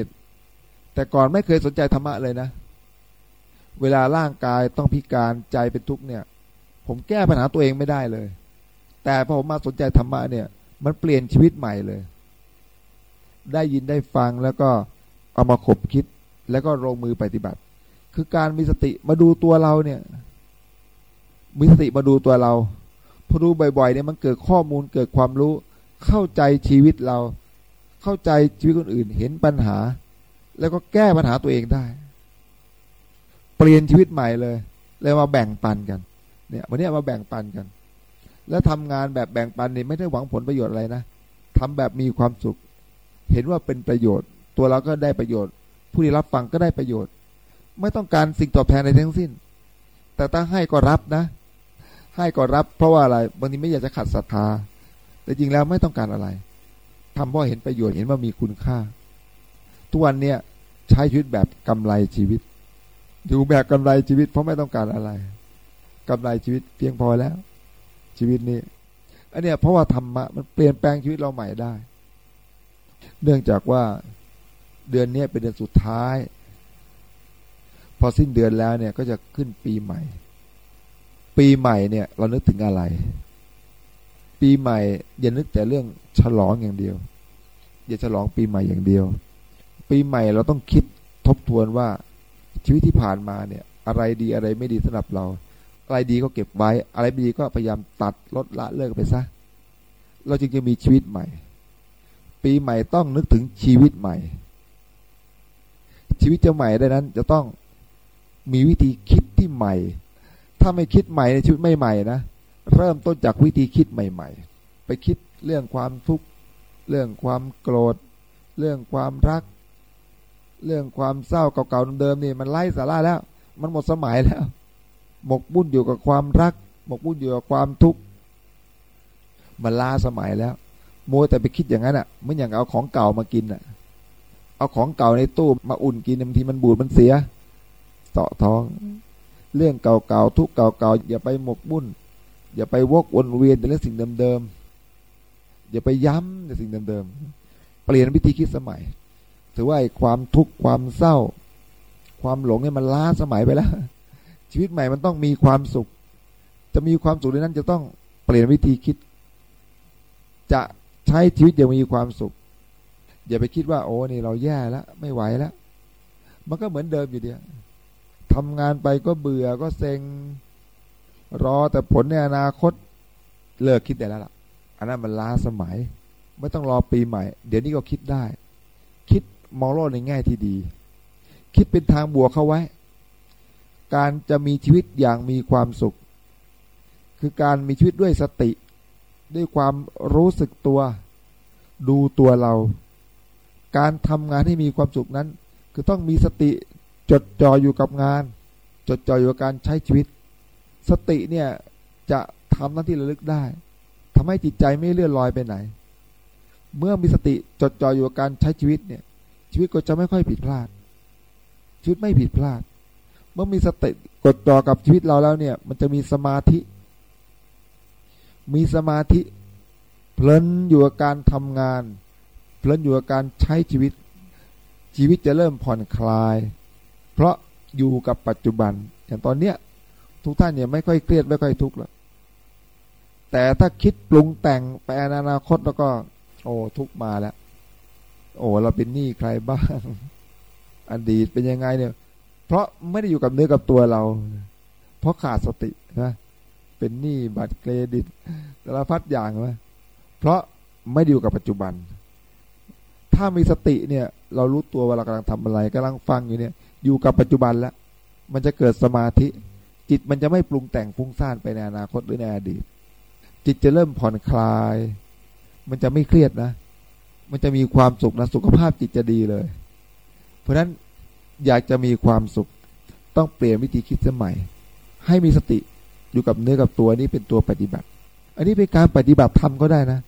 A: แต่ก่อนไม่เคยสนใจธรรมะเลยนะ เวลาร่างกายต้องพิการใจเป็นทุกข์เนี่ย ผมแก้ปัญหาตัวเองไม่ได้เลย แต่พอผมมาสนใจธรรมะเนี่ย มันเปลี่ยนชีวิตใหม่เลย ได้ยินได้ฟังแล้วก็เอามาขบคิดแล้วก็ลงมือปฏิบัติ คือการมีสติมาดูตัวเราเนี่ย มีสติมาดูตัวเราพอดูบ่อยๆเนี่ยมันเกิดข้อมูลเกิดความรู้ เข้าใจชีวิตเรา เข้าใจชีวิตคนอื่นเห็นปัญหา แล้วก็แก้ปัญหาตัวเองได้ เปลี่ยนชีวิตใหม่เลยเลยมาแบ่งปันกัน เนี่ยวันนี้มาแบ่งปันกัน แล้วทำงานแบบแบ่งปันนี่ไม่ได้หวังผลประโยชน์อะไรนะทำแบบมีความสุข เห็นว่าเป็นประโยชน์ ตัวเราก็ได้ประโยชน์ ผู้ที่รับฟังก็ได้ประโยชน์ ไม่ต้องการสิ่งตอบแทนใดทั้งสิ้น แต่ถ้าให้ก็รับนะ ให้ก็รับ เพราะว่าอะไรบางทีไม่อยากจะขัดศรัทธา แต่จริงแล้วไม่ต้องการอะไรทำเพราะเห็นประโยชน์เห็นว่ามีคุณค่า ทุกวันเนี่ยใช้ชีวิตแบบกำไรชีวิต อยู่แบบกำไรชีวิต เพราะไม่ต้องการอะไรกำไรชีวิตเพียงพอแล้ว ชีวิตนี้อันเนี้ยเพราะว่าธรรมะมันเปลี่ยนแปลงชีวิตเราใหม่ได้ เนื่องจากว่าเดือนนี้เป็นเดือนสุดท้าย พอสิ้นเดือนแล้วเนี่ยก็จะขึ้นปีใหม่ ปีใหม่เนี่ย เรานึกถึงอะไร ปีใหม่ อย่านึกแต่เรื่องฉลองอย่างเดียว อย่าฉลองปีใหม่อย่างเดียว ปีใหม่เราต้องคิดทบทวนว่าชีวิตที่ผ่านมาเนี่ย อะไรดีอะไรไม่ดีสำหรับเรา อะไรดีก็เก็บไว้ อะไรไม่ดีก็พยายามตัดลดละเลิกไปซะเราจึงจะมีชีวิตใหม่ ปีใหม่ต้องนึกถึงชีวิตใหม่ ชีวิตจะใหม่ได้นั้น จะต้องมีวิธีคิดที่ใหม่ ถ้าไม่คิดใหม่ในชีวิตไม่ใหม่นะ เริ่มต้นจากวิธีคิดใหม่ ๆ ไปคิดเรื่องความทุกข์เรื่องความโกรธ เรื่องความรัก เรื่องความเศร้าเก่าๆเดิมๆนี่มันไล่สาระแล้ว มันหมดสมัยแล้ว หมกบุ่นอยู่กับความรัก หมกบุ่นอยู่กับความทุกข์มันล้าสมัยแล้วโมแต่ไปคิดอย่างนั้นอะเมืออย่างเอาของเก่ามากินอะ เอาของเก่าในตู้มาอุ่นกินบางทีมันบูดมันเสียเสาะท้อง เรื่องเก่าๆทุกเก่าๆอย่าไปหมกบุ่น อย่าไปวกวนเวียนแต่เรื่องสิ่งเดิมๆอย่าไปย้ำในสิ่งเดิมๆเปลี่ยนวิธีคิดสมัย ถือว่าความทุกข์ความเศร้า ความหลงเนี่ยมันล้าสมัยไปแล้ว ชีวิตใหม่มันต้องมีความสุข จะมีความสุขในนั้นจะต้องเปลี่ยนวิธีคิด จะใช้ชีวิตอย่างมีความสุข อย่าไปคิดว่าโอ้นี่เราแย่แล้วไม่ไหวแล้วมันก็เหมือนเดิมอยู่เดียวทำงานไปก็เบื่อก็เซ็ง รอแต่ผลในอนาคตเลิกคิดได้แล้วล่ะ อันนั้นมันล้าสมัย ไม่ต้องรอปีใหม่ เดี๋ยวนี้ก็คิดได้ คิดมองโลกในแง่ที่ดี คิดเป็นทางบวกเข้าไว้ การจะมีชีวิตอย่างมีความสุข คือการมีชีวิตด้วยสติ ด้วยความรู้สึกตัว ดูตัวเรา การทำงานให้มีความสุขนั้น คือต้องมีสติจดจ่ออยู่กับงาน จดจ่ออยู่กับการใช้ชีวิต สติเนี่ยจะทำหน้าที่ระลึกได้ทำให้จิตใจไม่เลื่อนลอยไปไหน เมื่อมีสติจดจ่ออยู่กับการใช้ชีวิตเนี่ย ชีวิตก็จะไม่ค่อยผิดพลาด ชีวิตไม่ผิดพลาด เมื่อมีสติกดจ่อกับชีวิตเราแล้วเนี่ย มันจะมีสมาธิ มีสมาธิ เพลินอยู่กับการทำงาน เพลินอยู่กับการใช้ชีวิต ชีวิตจะเริ่มผ่อนคลาย เพราะอยู่กับปัจจุบันอย่างตอนเนี้ย ทุกท่านเนี่ยไม่ค่อยเครียดไม่ค่อยทุกข์แล้วแต่ถ้าคิดปรุงแต่งไปอนาคตแล้วก็ โอ้ทุกมาแล้ว โอ้เราเป็นหนี้ใครบ้าง อดีตเป็นยังไงเนี่ย เพราะไม่ได้อยู่กับเนื้อกับตัวเรา เพราะขาดสตินะเป็นหนี้บัตรเครดิตแต่ละพัดอย่างวะเพราะไม่ได้อยู่กับปัจจุบัน ถ้ามีสติเนี่ย เรารู้ตัวว่าเรากำลังทำอะไรกำลังฟังอยู่เนี่ย อยู่กับปัจจุบันแล้วมันจะเกิดสมาธิ จิตมันจะไม่ปรุงแต่งฟุ้งซ่านไปในอนาคตหรือในอดีต จิตจะเริ่มผ่อนคลาย มันจะไม่เครียดนะ มันจะมีความสุขนะสุขภาพจิตจะดีเลย เพราะฉะนั้นอยากจะมีความสุขต้องเปลี่ยนวิธีคิดสมัย ให้มีสติอยู่กับเนื้อกับตัวนี้เป็นตัวปฏิบัติ อันนี้เป็นการปฏิบัติธรรมก็ได้นะ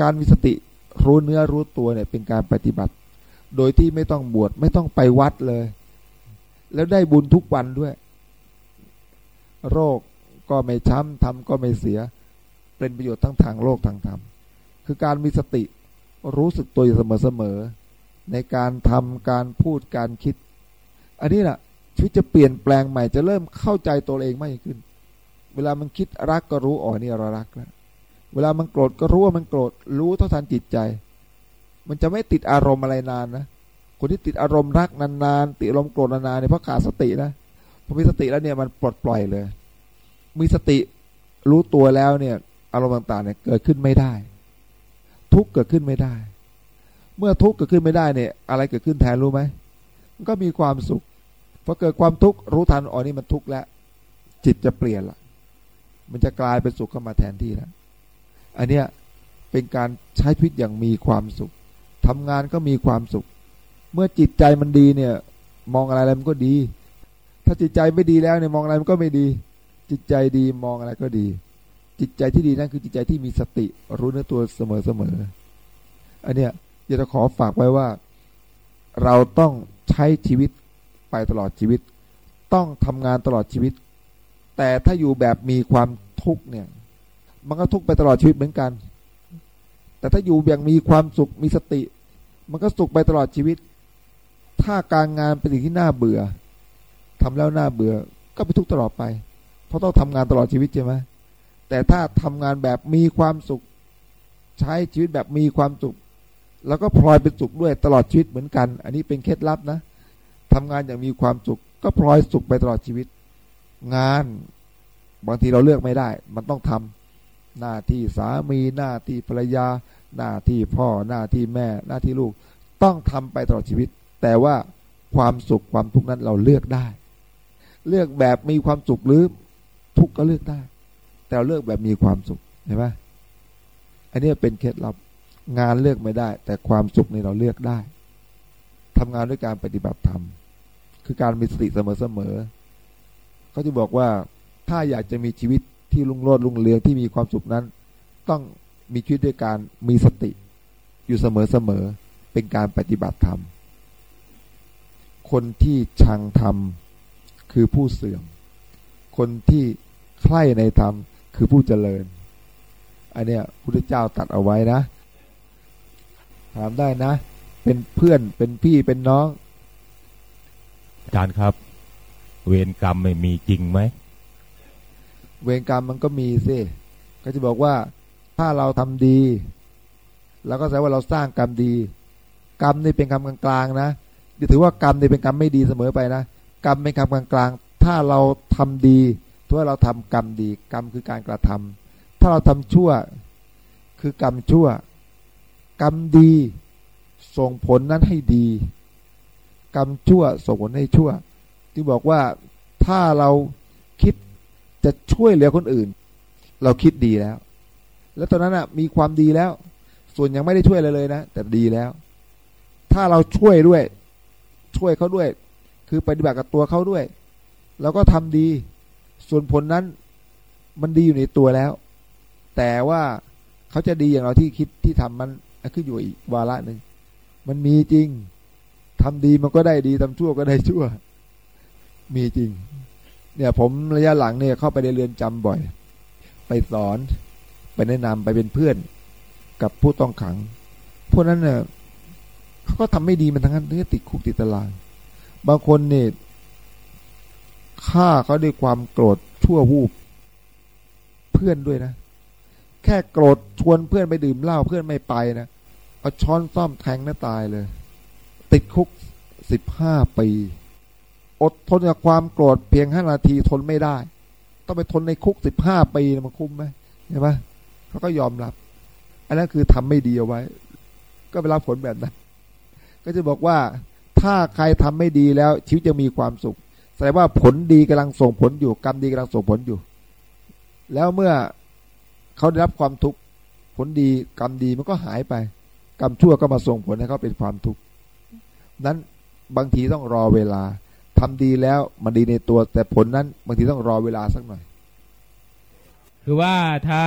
A: การมีสติรู้เนื้อรู้ตัวเนี่ยเป็นการปฏิบัติ โดยที่ไม่ต้องบวชไม่ต้องไปวัดเลย แล้วได้บุญทุกวันด้วย โรคก็ไม่ช้ำทำก็ไม่เสีย เป็นประโยชน์ทั้งทางโลกทางธรรม คือการมีสติรู้สึกตัวอยู่เสมอๆในการทำการพูดการคิด อันนี้แหละชีวิตจะเปลี่ยนแปลงใหม่จะเริ่มเข้าใจตัวเองมากขึ้น เวลามันคิดรักก็รู้อ๋อนี่เรารักแล้วเวลามันโกรธก็รู้ว่ามันโกรธรู้เท่าทันจิตใจ มันจะไม่ติดอารมณ์อะไรนานนะคนที่ติดอารมณ์รักนานๆติดอารมณ์โกรธนานๆเนี่ยเพราะขาดสตินะ อมีสติแล้วเนี่ยมันปลดปล่อยเลย มีสติรู้ตัวแล้วเนี่ย อารมณ์ต่างๆเนี่ยเกิดขึ้นไม่ได้ ทุกเกิดขึ้นไม่ได้ เมื่อทุกเกิดขึ้นไม่ได้เนี่ย อะไรเกิดขึ้นแทนรู้ไหมมันก็มีความสุขพอเกิดความทุกข์รู้ทันอ๋อนี่มันทุกข์แล้ว จิตจะเปลี่ยนละมันจะกลายเป็นสุขเข้ามาแทนที่แล้วอันเนี้ยเป็นการใช้ชีวิตอย่างมีความสุขทำงานก็มีความสุข เมื่อจิตใจมันดีเนี่ย มองอะไรอะไรมันก็ดี ถ้าจิตใจไม่ดีแล้วเนี่ยมองอะไรมันก็ไม่ดี จิตใจดีมองอะไรก็ดี จิตใจที่ดีนั่นคือจิตใจที่มีสติรู้เนื้อตัวเสมอเสมออันเนี้ยอยากจะขอฝากไว้ว่า เราต้องใช้ชีวิตไปตลอดชีวิต ต้องทำงานตลอดชีวิต แต่ถ้าอยู่แบบมีความทุกข์เนี่ย มันก็ทุกข์ไปตลอดชีวิตเหมือนกัน แต่ถ้าอยู่อย่างมีความสุขมีสติ มันก็สุขไปตลอดชีวิต ถ้าการงานเป็นสิ่งที่น่าเบื่อ ทำแล้วน่าเบื่อ ก็ไปทุกตลอดไป เพราะต้องทำงานตลอดชีวิตใช่ไหมแต่ถ้าทำงานแบบมีความสุข ใช้ชีวิตแบบมีความสุข แล้วก็พลอยเป็นสุขด้วยตลอดชีวิตเหมือนกัน อันนี้เป็นเคล็ดลับนะทำงานอย่างมีความสุข ก็พลอยสุขไปตลอดชีวิต งานบางทีเราเลือกไม่ได้ มันต้องทำหน้าที่สามีหน้าที่ภรรยา หน้าที่พ่อหน้าที่แม่ หน้าที่ลูก ต้องทำไปตลอดชีวิต แต่ว่าความสุขความทุกข์นั้นเราเลือกได้ เลือกแบบมีความสุขหรือทุกข์ก็เลือกได้ แต่เราเลือกแบบมีความสุขเห็นไหมอันนี้เป็นเคล็ดลับงานเลือกไม่ได้ แต่ความสุขในเราเลือกได้ทำงานด้วยการปฏิบัติธรรมคือการมีสติเสมอๆเขาจะบอกว่าถ้าอยากจะมีชีวิตที่ลุ่งโรดลุ่งเรืองที่มีความสุขนั้น ต้องมีชีวิตด้วยการมีสติ อยู่เสมอๆเป็นการปฏิบัติธรรมคนที่ชังธรรม คือผู้เสื่อม คนที่ใคร่ในธรรมคือผู้เจริญ อันเนี้ยพุทธเจ้าตัดเอาไว้นะ ถามได้นะ เป็นเพื่อนเป็นพี่เป็นน้อง
B: อาจารย์ครับ เวรกรรมไม่มีจริงไหม
A: เวรกรรมมันก็มีสิก็จะบอกว่าถ้าเราทำดีเราก็แสดงว่าเราสร้างกรรมดี กรรมนี่เป็นกรรมกลางๆนะอย่าถือว่ากรรมนี่เป็นกรรมไม่ดีเสมอไปนะ กรรมเป็นกรรมกลางๆ ถ้าเราทำดีถือว่าเราทำกรรมดี กรรมคือการกระทำถ้าเราทำชั่วคือกรรมชั่ว กรรมดี ส่งผลนั้นให้ดี กรรมชั่วส่งผลให้ชั่ว ที่บอกว่าถ้าเราคิดจะช่วยเหลือคนอื่น เราคิดดีแล้ว แล้วตอนนั้นอะมีความดีแล้ว ส่วนยังไม่ได้ช่วยอะไรเลยนะ แต่ดีแล้ว ถ้าเราช่วยด้วย ช่วยเขาด้วย คือปฏิบัติกับตัวเขาด้วยเราก็ทำดี ส่วนผลนั้นมันดีอยู่ในตัวแล้ว แต่ว่าเขาจะดีอย่างเราที่คิดที่ทำมันขึ้นอยู่อีกวาระหนึ่งมันมีจริงทำดีมันก็ได้ดีทำชั่วก็ได้ชั่ว มีจริง เนี่ยผมระยะหลังเนี่ยเข้าไปในเรือนจำบ่อย ไปสอน ไปแนะนำไปเป็นเพื่อน กับผู้ต้องขัง พวกนั้นเนี่ยเขาก็ทำไม่ดีมันทั้งนั้นที่ติดคุกติดตาราง บางคนเนี่ยฆ่าเขาด้วยความโกรธชั่ววูบเพื่อนด้วยนะ แค่โกรธชวนเพื่อนไปดื่มเหล้าเพื่อนไม่ไปนะเอาช้อนซ่อมแทงน่าตายเลย ติดคุกสิบห้าปี อดทนกับความโกรธเพียงห้านาทีทนไม่ได้ ต้องไปทนในคุกสิบห้าปีมันคุ้มไหมเห็นไหมเขาก็ยอมรับ อันนั้นคือทำไม่ดีเอาไว้ ก็ไปรับผลแบบนั้น ก็จะบอกว่า ถ้าใครทำไม่ดีแล้ว ชีวิตจะมีความสุข แสดงว่าผลดีกำลังส่งผลอยู่ กรรมดีกำลังส่งผลอยู่ แล้วเมื่อเขาได้รับความทุกข์ผลดีกรรมดีมันก็หายไป กรรมชั่วก็มาส่งผลให้เขาเป็นความทุกข์นั้นบางทีต้องรอเวลาทำดีแล้วมันดีในตัว แต่ผลนั้นบางทีต้องรอเวลาสักหน่อย
C: คือว่าถ้า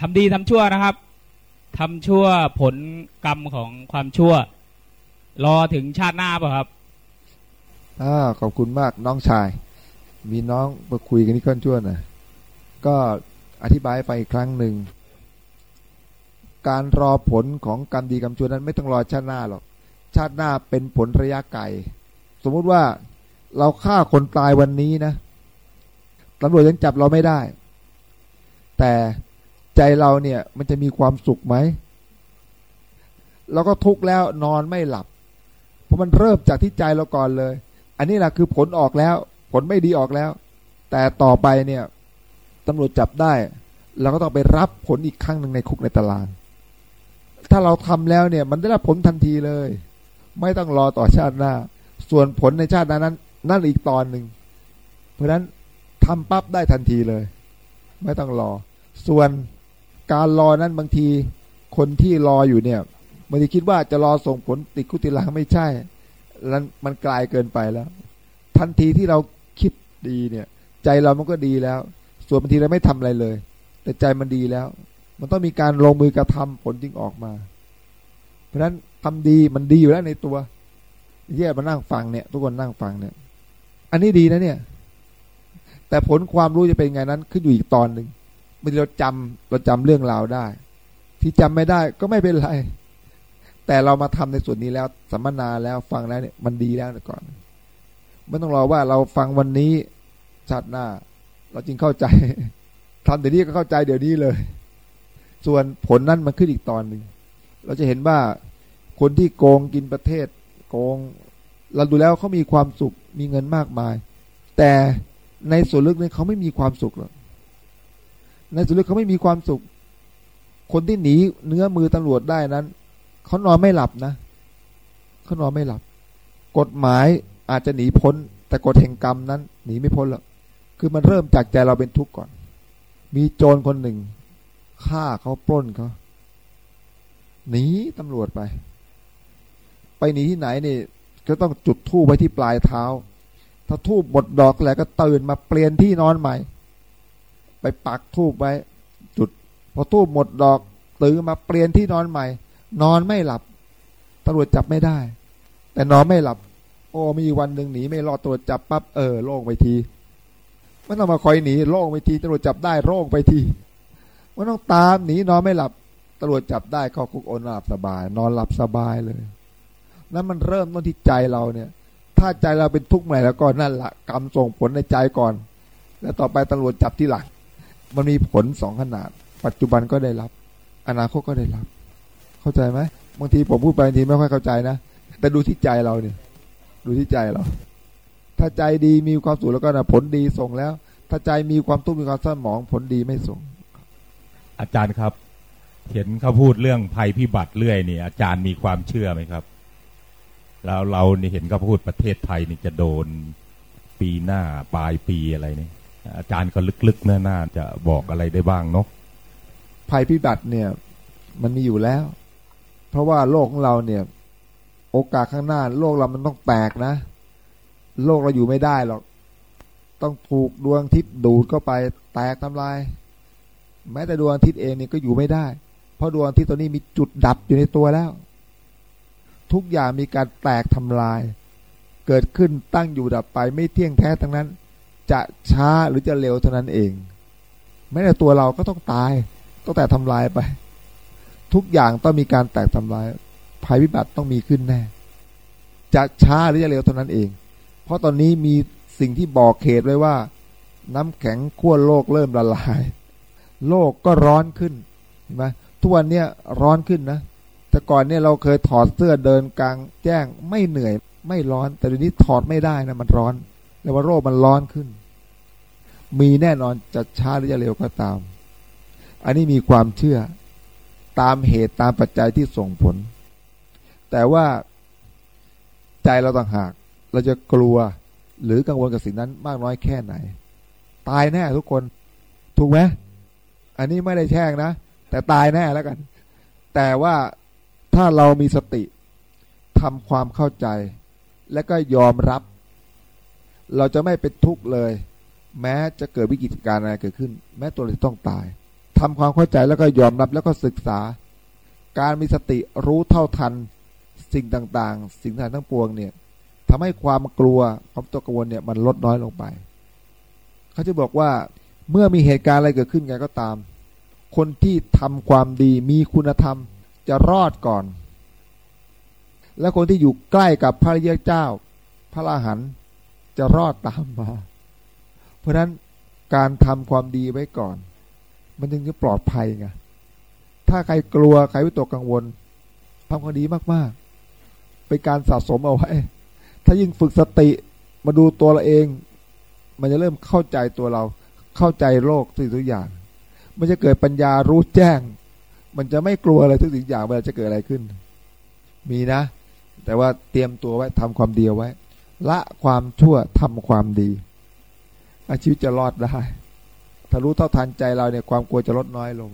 C: ทำดีทำชั่วนะครับทำชั่วผลกรรมของความชั่ว รอถึงชาติหน้าป่ะครับ
A: อ่าขอบคุณมากน้องชาย มีน้องมาคุยกันนี่ก้อนชั่วนะก็อธิบายไปอีกครั้งหนึ่ง การรอผลของกรรมดีกรรมชั่วนั้นไม่ต้องรอชาติหน้าหรอก ชาติหน้าเป็นผลระยะไกล สมมุติว่าเราฆ่าคนตายวันนี้นะตำรวจยังจับเราไม่ได้ แต่ใจเราเนี่ยมันจะมีความสุขไหมเราก็ทุกข์แล้วนอนไม่หลับ เพราะมันเริ่มจากที่ใจเราก่อนเลย อันนี้แหละคือผลออกแล้ว ผลไม่ดีออกแล้ว แต่ต่อไปเนี่ยตำรวจจับได้เราก็ต้องไปรับผลอีกครั้งหนึ่งในคุกในตาราง ถ้าเราทำแล้วเนี่ย มันได้รับผลทันทีเลย ไม่ต้องรอต่อชาติหน้า ส่วนผลในชาตินั้นนั่นอีกตอนหนึ่ง เพราะฉะนั้นทำปั๊บได้ทันทีเลย ไม่ต้องรอ ส่วนการรอนั้นบางทีคนที่รออยู่เนี่ย บางทีคิดว่าจะรอส่งผลติดคุกติดลางไม่ใช่แล้วมันกลายเกินไปแล้ว ทันทีที่เราคิดดีเนี่ย ใจเรามันก็ดีแล้ว ส่วนบางทีเราไม่ทำอะไรเลย แต่ใจมันดีแล้ว มันต้องมีการลงมือกระทำผลจึงออกมา เพราะฉะนั้นทำดีมันดีอยู่แล้วในตัวเยี่มานั่งฟังเนี่ย ทุกคนนั่งฟังเนี่ย อันนี้ดีนะเนี่ย แต่ผลความรู้จะเป็นไงนั้นขึ้นอยู่อีกตอนหนึ่งเมื่อเราจำเราจำเรื่องราวได้ ที่จำไม่ได้ก็ไม่เป็นไร แต่เรามาทำในส่วนนี้แล้วสัมมนาแล้วฟังแล้วเนี่ยมันดีแล้วก่อนไม่ต้องรอว่าเราฟังวันนี้ชาติหน้า เราจึงเข้าใจทำเดี๋ยวนี้ก็เข้าใจเดี๋ยวนี้เลย ส่วนผลนั้นมันขึ้นอีกตอนหนึ่งเราจะเห็นว่าคนที่โกงกินประเทศ โกง เราดูแล้วเขามีความสุขมีเงินมากมาย แต่ในส่วนลึกเนี่ยเขาไม่มีความสุขหรอกในส่วนลึกเขาไม่มีความสุข คนที่หนีเนื้อมือตำรวจได้นั้น เขานอนไม่หลับนะเขานอนไม่หลับ กฎหมายอาจจะหนีพ้น แต่กฎแห่งกรรมนั้นหนีไม่พ้นหรอกคือมันเริ่มจากใจเราเป็นทุกข์ก่อน มีโจรคนหนึ่งฆ่าเขาปล้นเขาหนีตำรวจไป ไปหนีที่ไหนนี่ก็ต้องจุดทูบไว้ที่ปลายเท้า ถ้าทูบหมดดอกแล้วก็ตื่นมาเปลี่ยนที่นอนใหม่ ไปปักทูบไว้ จุด พอทูบหมดดอกตื่นมาเปลี่ยนที่นอนใหม่ นอนไม่หลับตำรวจจับไม่ได้ แต่นอนไม่หลับ โอ้มีวันหนึ่งหนีไม่รอดตำรวจจับปั๊บเออโล่งไปทีไม่ต้องมาคอยหนีโล่งไปทีตำรวจจับได้โล่งไปทีไม่ต้องตามหนีนอนไม่หลับตำรวจจับได้เข้าคุกอนหลับสบาย นอนหลับสบายเลยนั่นมันเริ่มต้นที่ใจเราเนี่ย ถ้าใจเราเป็นทุกข์ใหม่แล้วก็นั่นละกรรมส่งผลในใจก่อน แล้วต่อไปตำรวจจับที่หลัง มันมีผลสองขนาด ปัจจุบันก็ได้รับ อนาคตก็ได้รับ เข้าใจไหมบางทีผมพูดไปบางทีไม่ค่อยเข้าใจนะแต่ดูที่ใจเราเนี่ย ดูที่ใจเรา ถ้าใจดีมีความสุขแล้วก็นะผลดีส่งแล้ว ถ้าใจมีความทุกข์มีความสั้นหมองผลดีไม่ส่ง
B: อาจารย์ครับ เห็นเขาพูดเรื่องภัยพิบัติเรื่อยนี่อาจารย์มีความเชื่อไหมครับ แล้วเรานี่เห็นเขาพูดประเทศไทยนี่จะโดนปีหน้าปลายปีอะไรนี่อาจารย์ก็ลึกๆน่าจะบอกอะไรได้บ้างเนาะ
A: ภัยพิบัติเนี่ย มันมีอยู่แล้ว เพราะว่าโลกของเราเนี่ย โอกาสข้างหน้า โลกเรามันต้องแตกนะ โลกเราอยู่ไม่ได้หรอก ต้องถูกดวงอาทิตย์ดูดเข้าไปแตกทำลาย แม้แต่ดวงอาทิตย์เองเนี่ยก็อยู่ไม่ได้ เพราะดวงอาทิตย์ตัวนี้มีจุดดับอยู่ในตัวแล้ว ทุกอย่างมีการแตกทำลาย เกิดขึ้นตั้งอยู่ดับไปไม่เที่ยงแท้ทั้งนั้น จะช้าหรือจะเร็วเท่านั้นเองแม้แต่ตัวเราก็ต้องตายตั้งแต่ทำลายไป ทุกอย่างต้องมีการแตกทำลาย ภัยพิบัติต้องมีขึ้นแน่ จะช้าหรือจะเร็วเท่านั้นเอง เพราะตอนนี้มีสิ่งที่บอกเขตไว้ว่า น้ำแข็งขั้วโลกเริ่มละลาย โลกก็ร้อนขึ้นเห็นไหมทุกวันเนี้ยร้อนขึ้นนะ แต่ก่อนเนี่ยเราเคยถอดเสื้อเดินกลางแจ้งไม่เหนื่อยไม่ร้อน แต่เดี๋ยวนี้ถอดไม่ได้นะมันร้อนเรียกว่าโลกมันร้อนขึ้น มีแน่นอนจะช้าหรือจะเร็วก็ตาม อันนี้มีความเชื่อ ตามเหตุตามปัจจัยที่ส่งผล แต่ว่าใจเราต่างหาก เราจะกลัวหรือกังวลกับสิ่งนั้นมากน้อยแค่ไหน ตายแน่ทุกคนถูกไหมอันนี้ไม่ได้แช่งนะ แต่ตายแน่แล้วกัน แต่ว่าถ้าเรามีสติทำความเข้าใจ และก็ยอมรับ เราจะไม่เป็นทุกข์เลย แม้จะเกิดวิกฤตการณ์อะไรเกิดขึ้น แม้ตัวเราต้องตาย ทำความเข้าใจแล้วก็ยอมรับแล้วก็ศึกษา การมีสติรู้เท่าทันสิ่งต่างๆ สิ่งต่างทั้งปวงเนี่ยทำให้ความกลัวความตกกังวลเนี่ยมันลดน้อยลงไป เขาจะบอกว่าเมื่อมีเหตุการณ์อะไรเกิดขึ้นไงก็ตาม คนที่ทำความดีมีคุณธรรมจะรอดก่อน และคนที่อยู่ใกล้กับพระเยซเจ้า พระราหันจะรอดตามมา เพราะฉะนั้นการทำความดีไว้ก่อน มันจึงจะปลอดภัยไงถ้าใครกลัวใครวิตกกังวลทำความดีมากๆเป็นการสะสมเอาไว้ ถ้ายิ่งฝึกสติมาดูตัวเราเอง มันจะเริ่มเข้าใจตัวเรา เข้าใจโลกทุกทุกอย่าง มันจะเกิดปัญญารู้แจ้ง มันจะไม่กลัวอะไรทุกสิ่งอย่างเวลาจะเกิดอะไรขึ้น มีนะ แต่ว่าเตรียมตัวไว้ทำความดีไว้ ละความชั่วทำความดีชีวิตจะรอดได้ ถ้ารู้เท่าทันใจเราเนี่ยความกลัวจะลดน้อยลง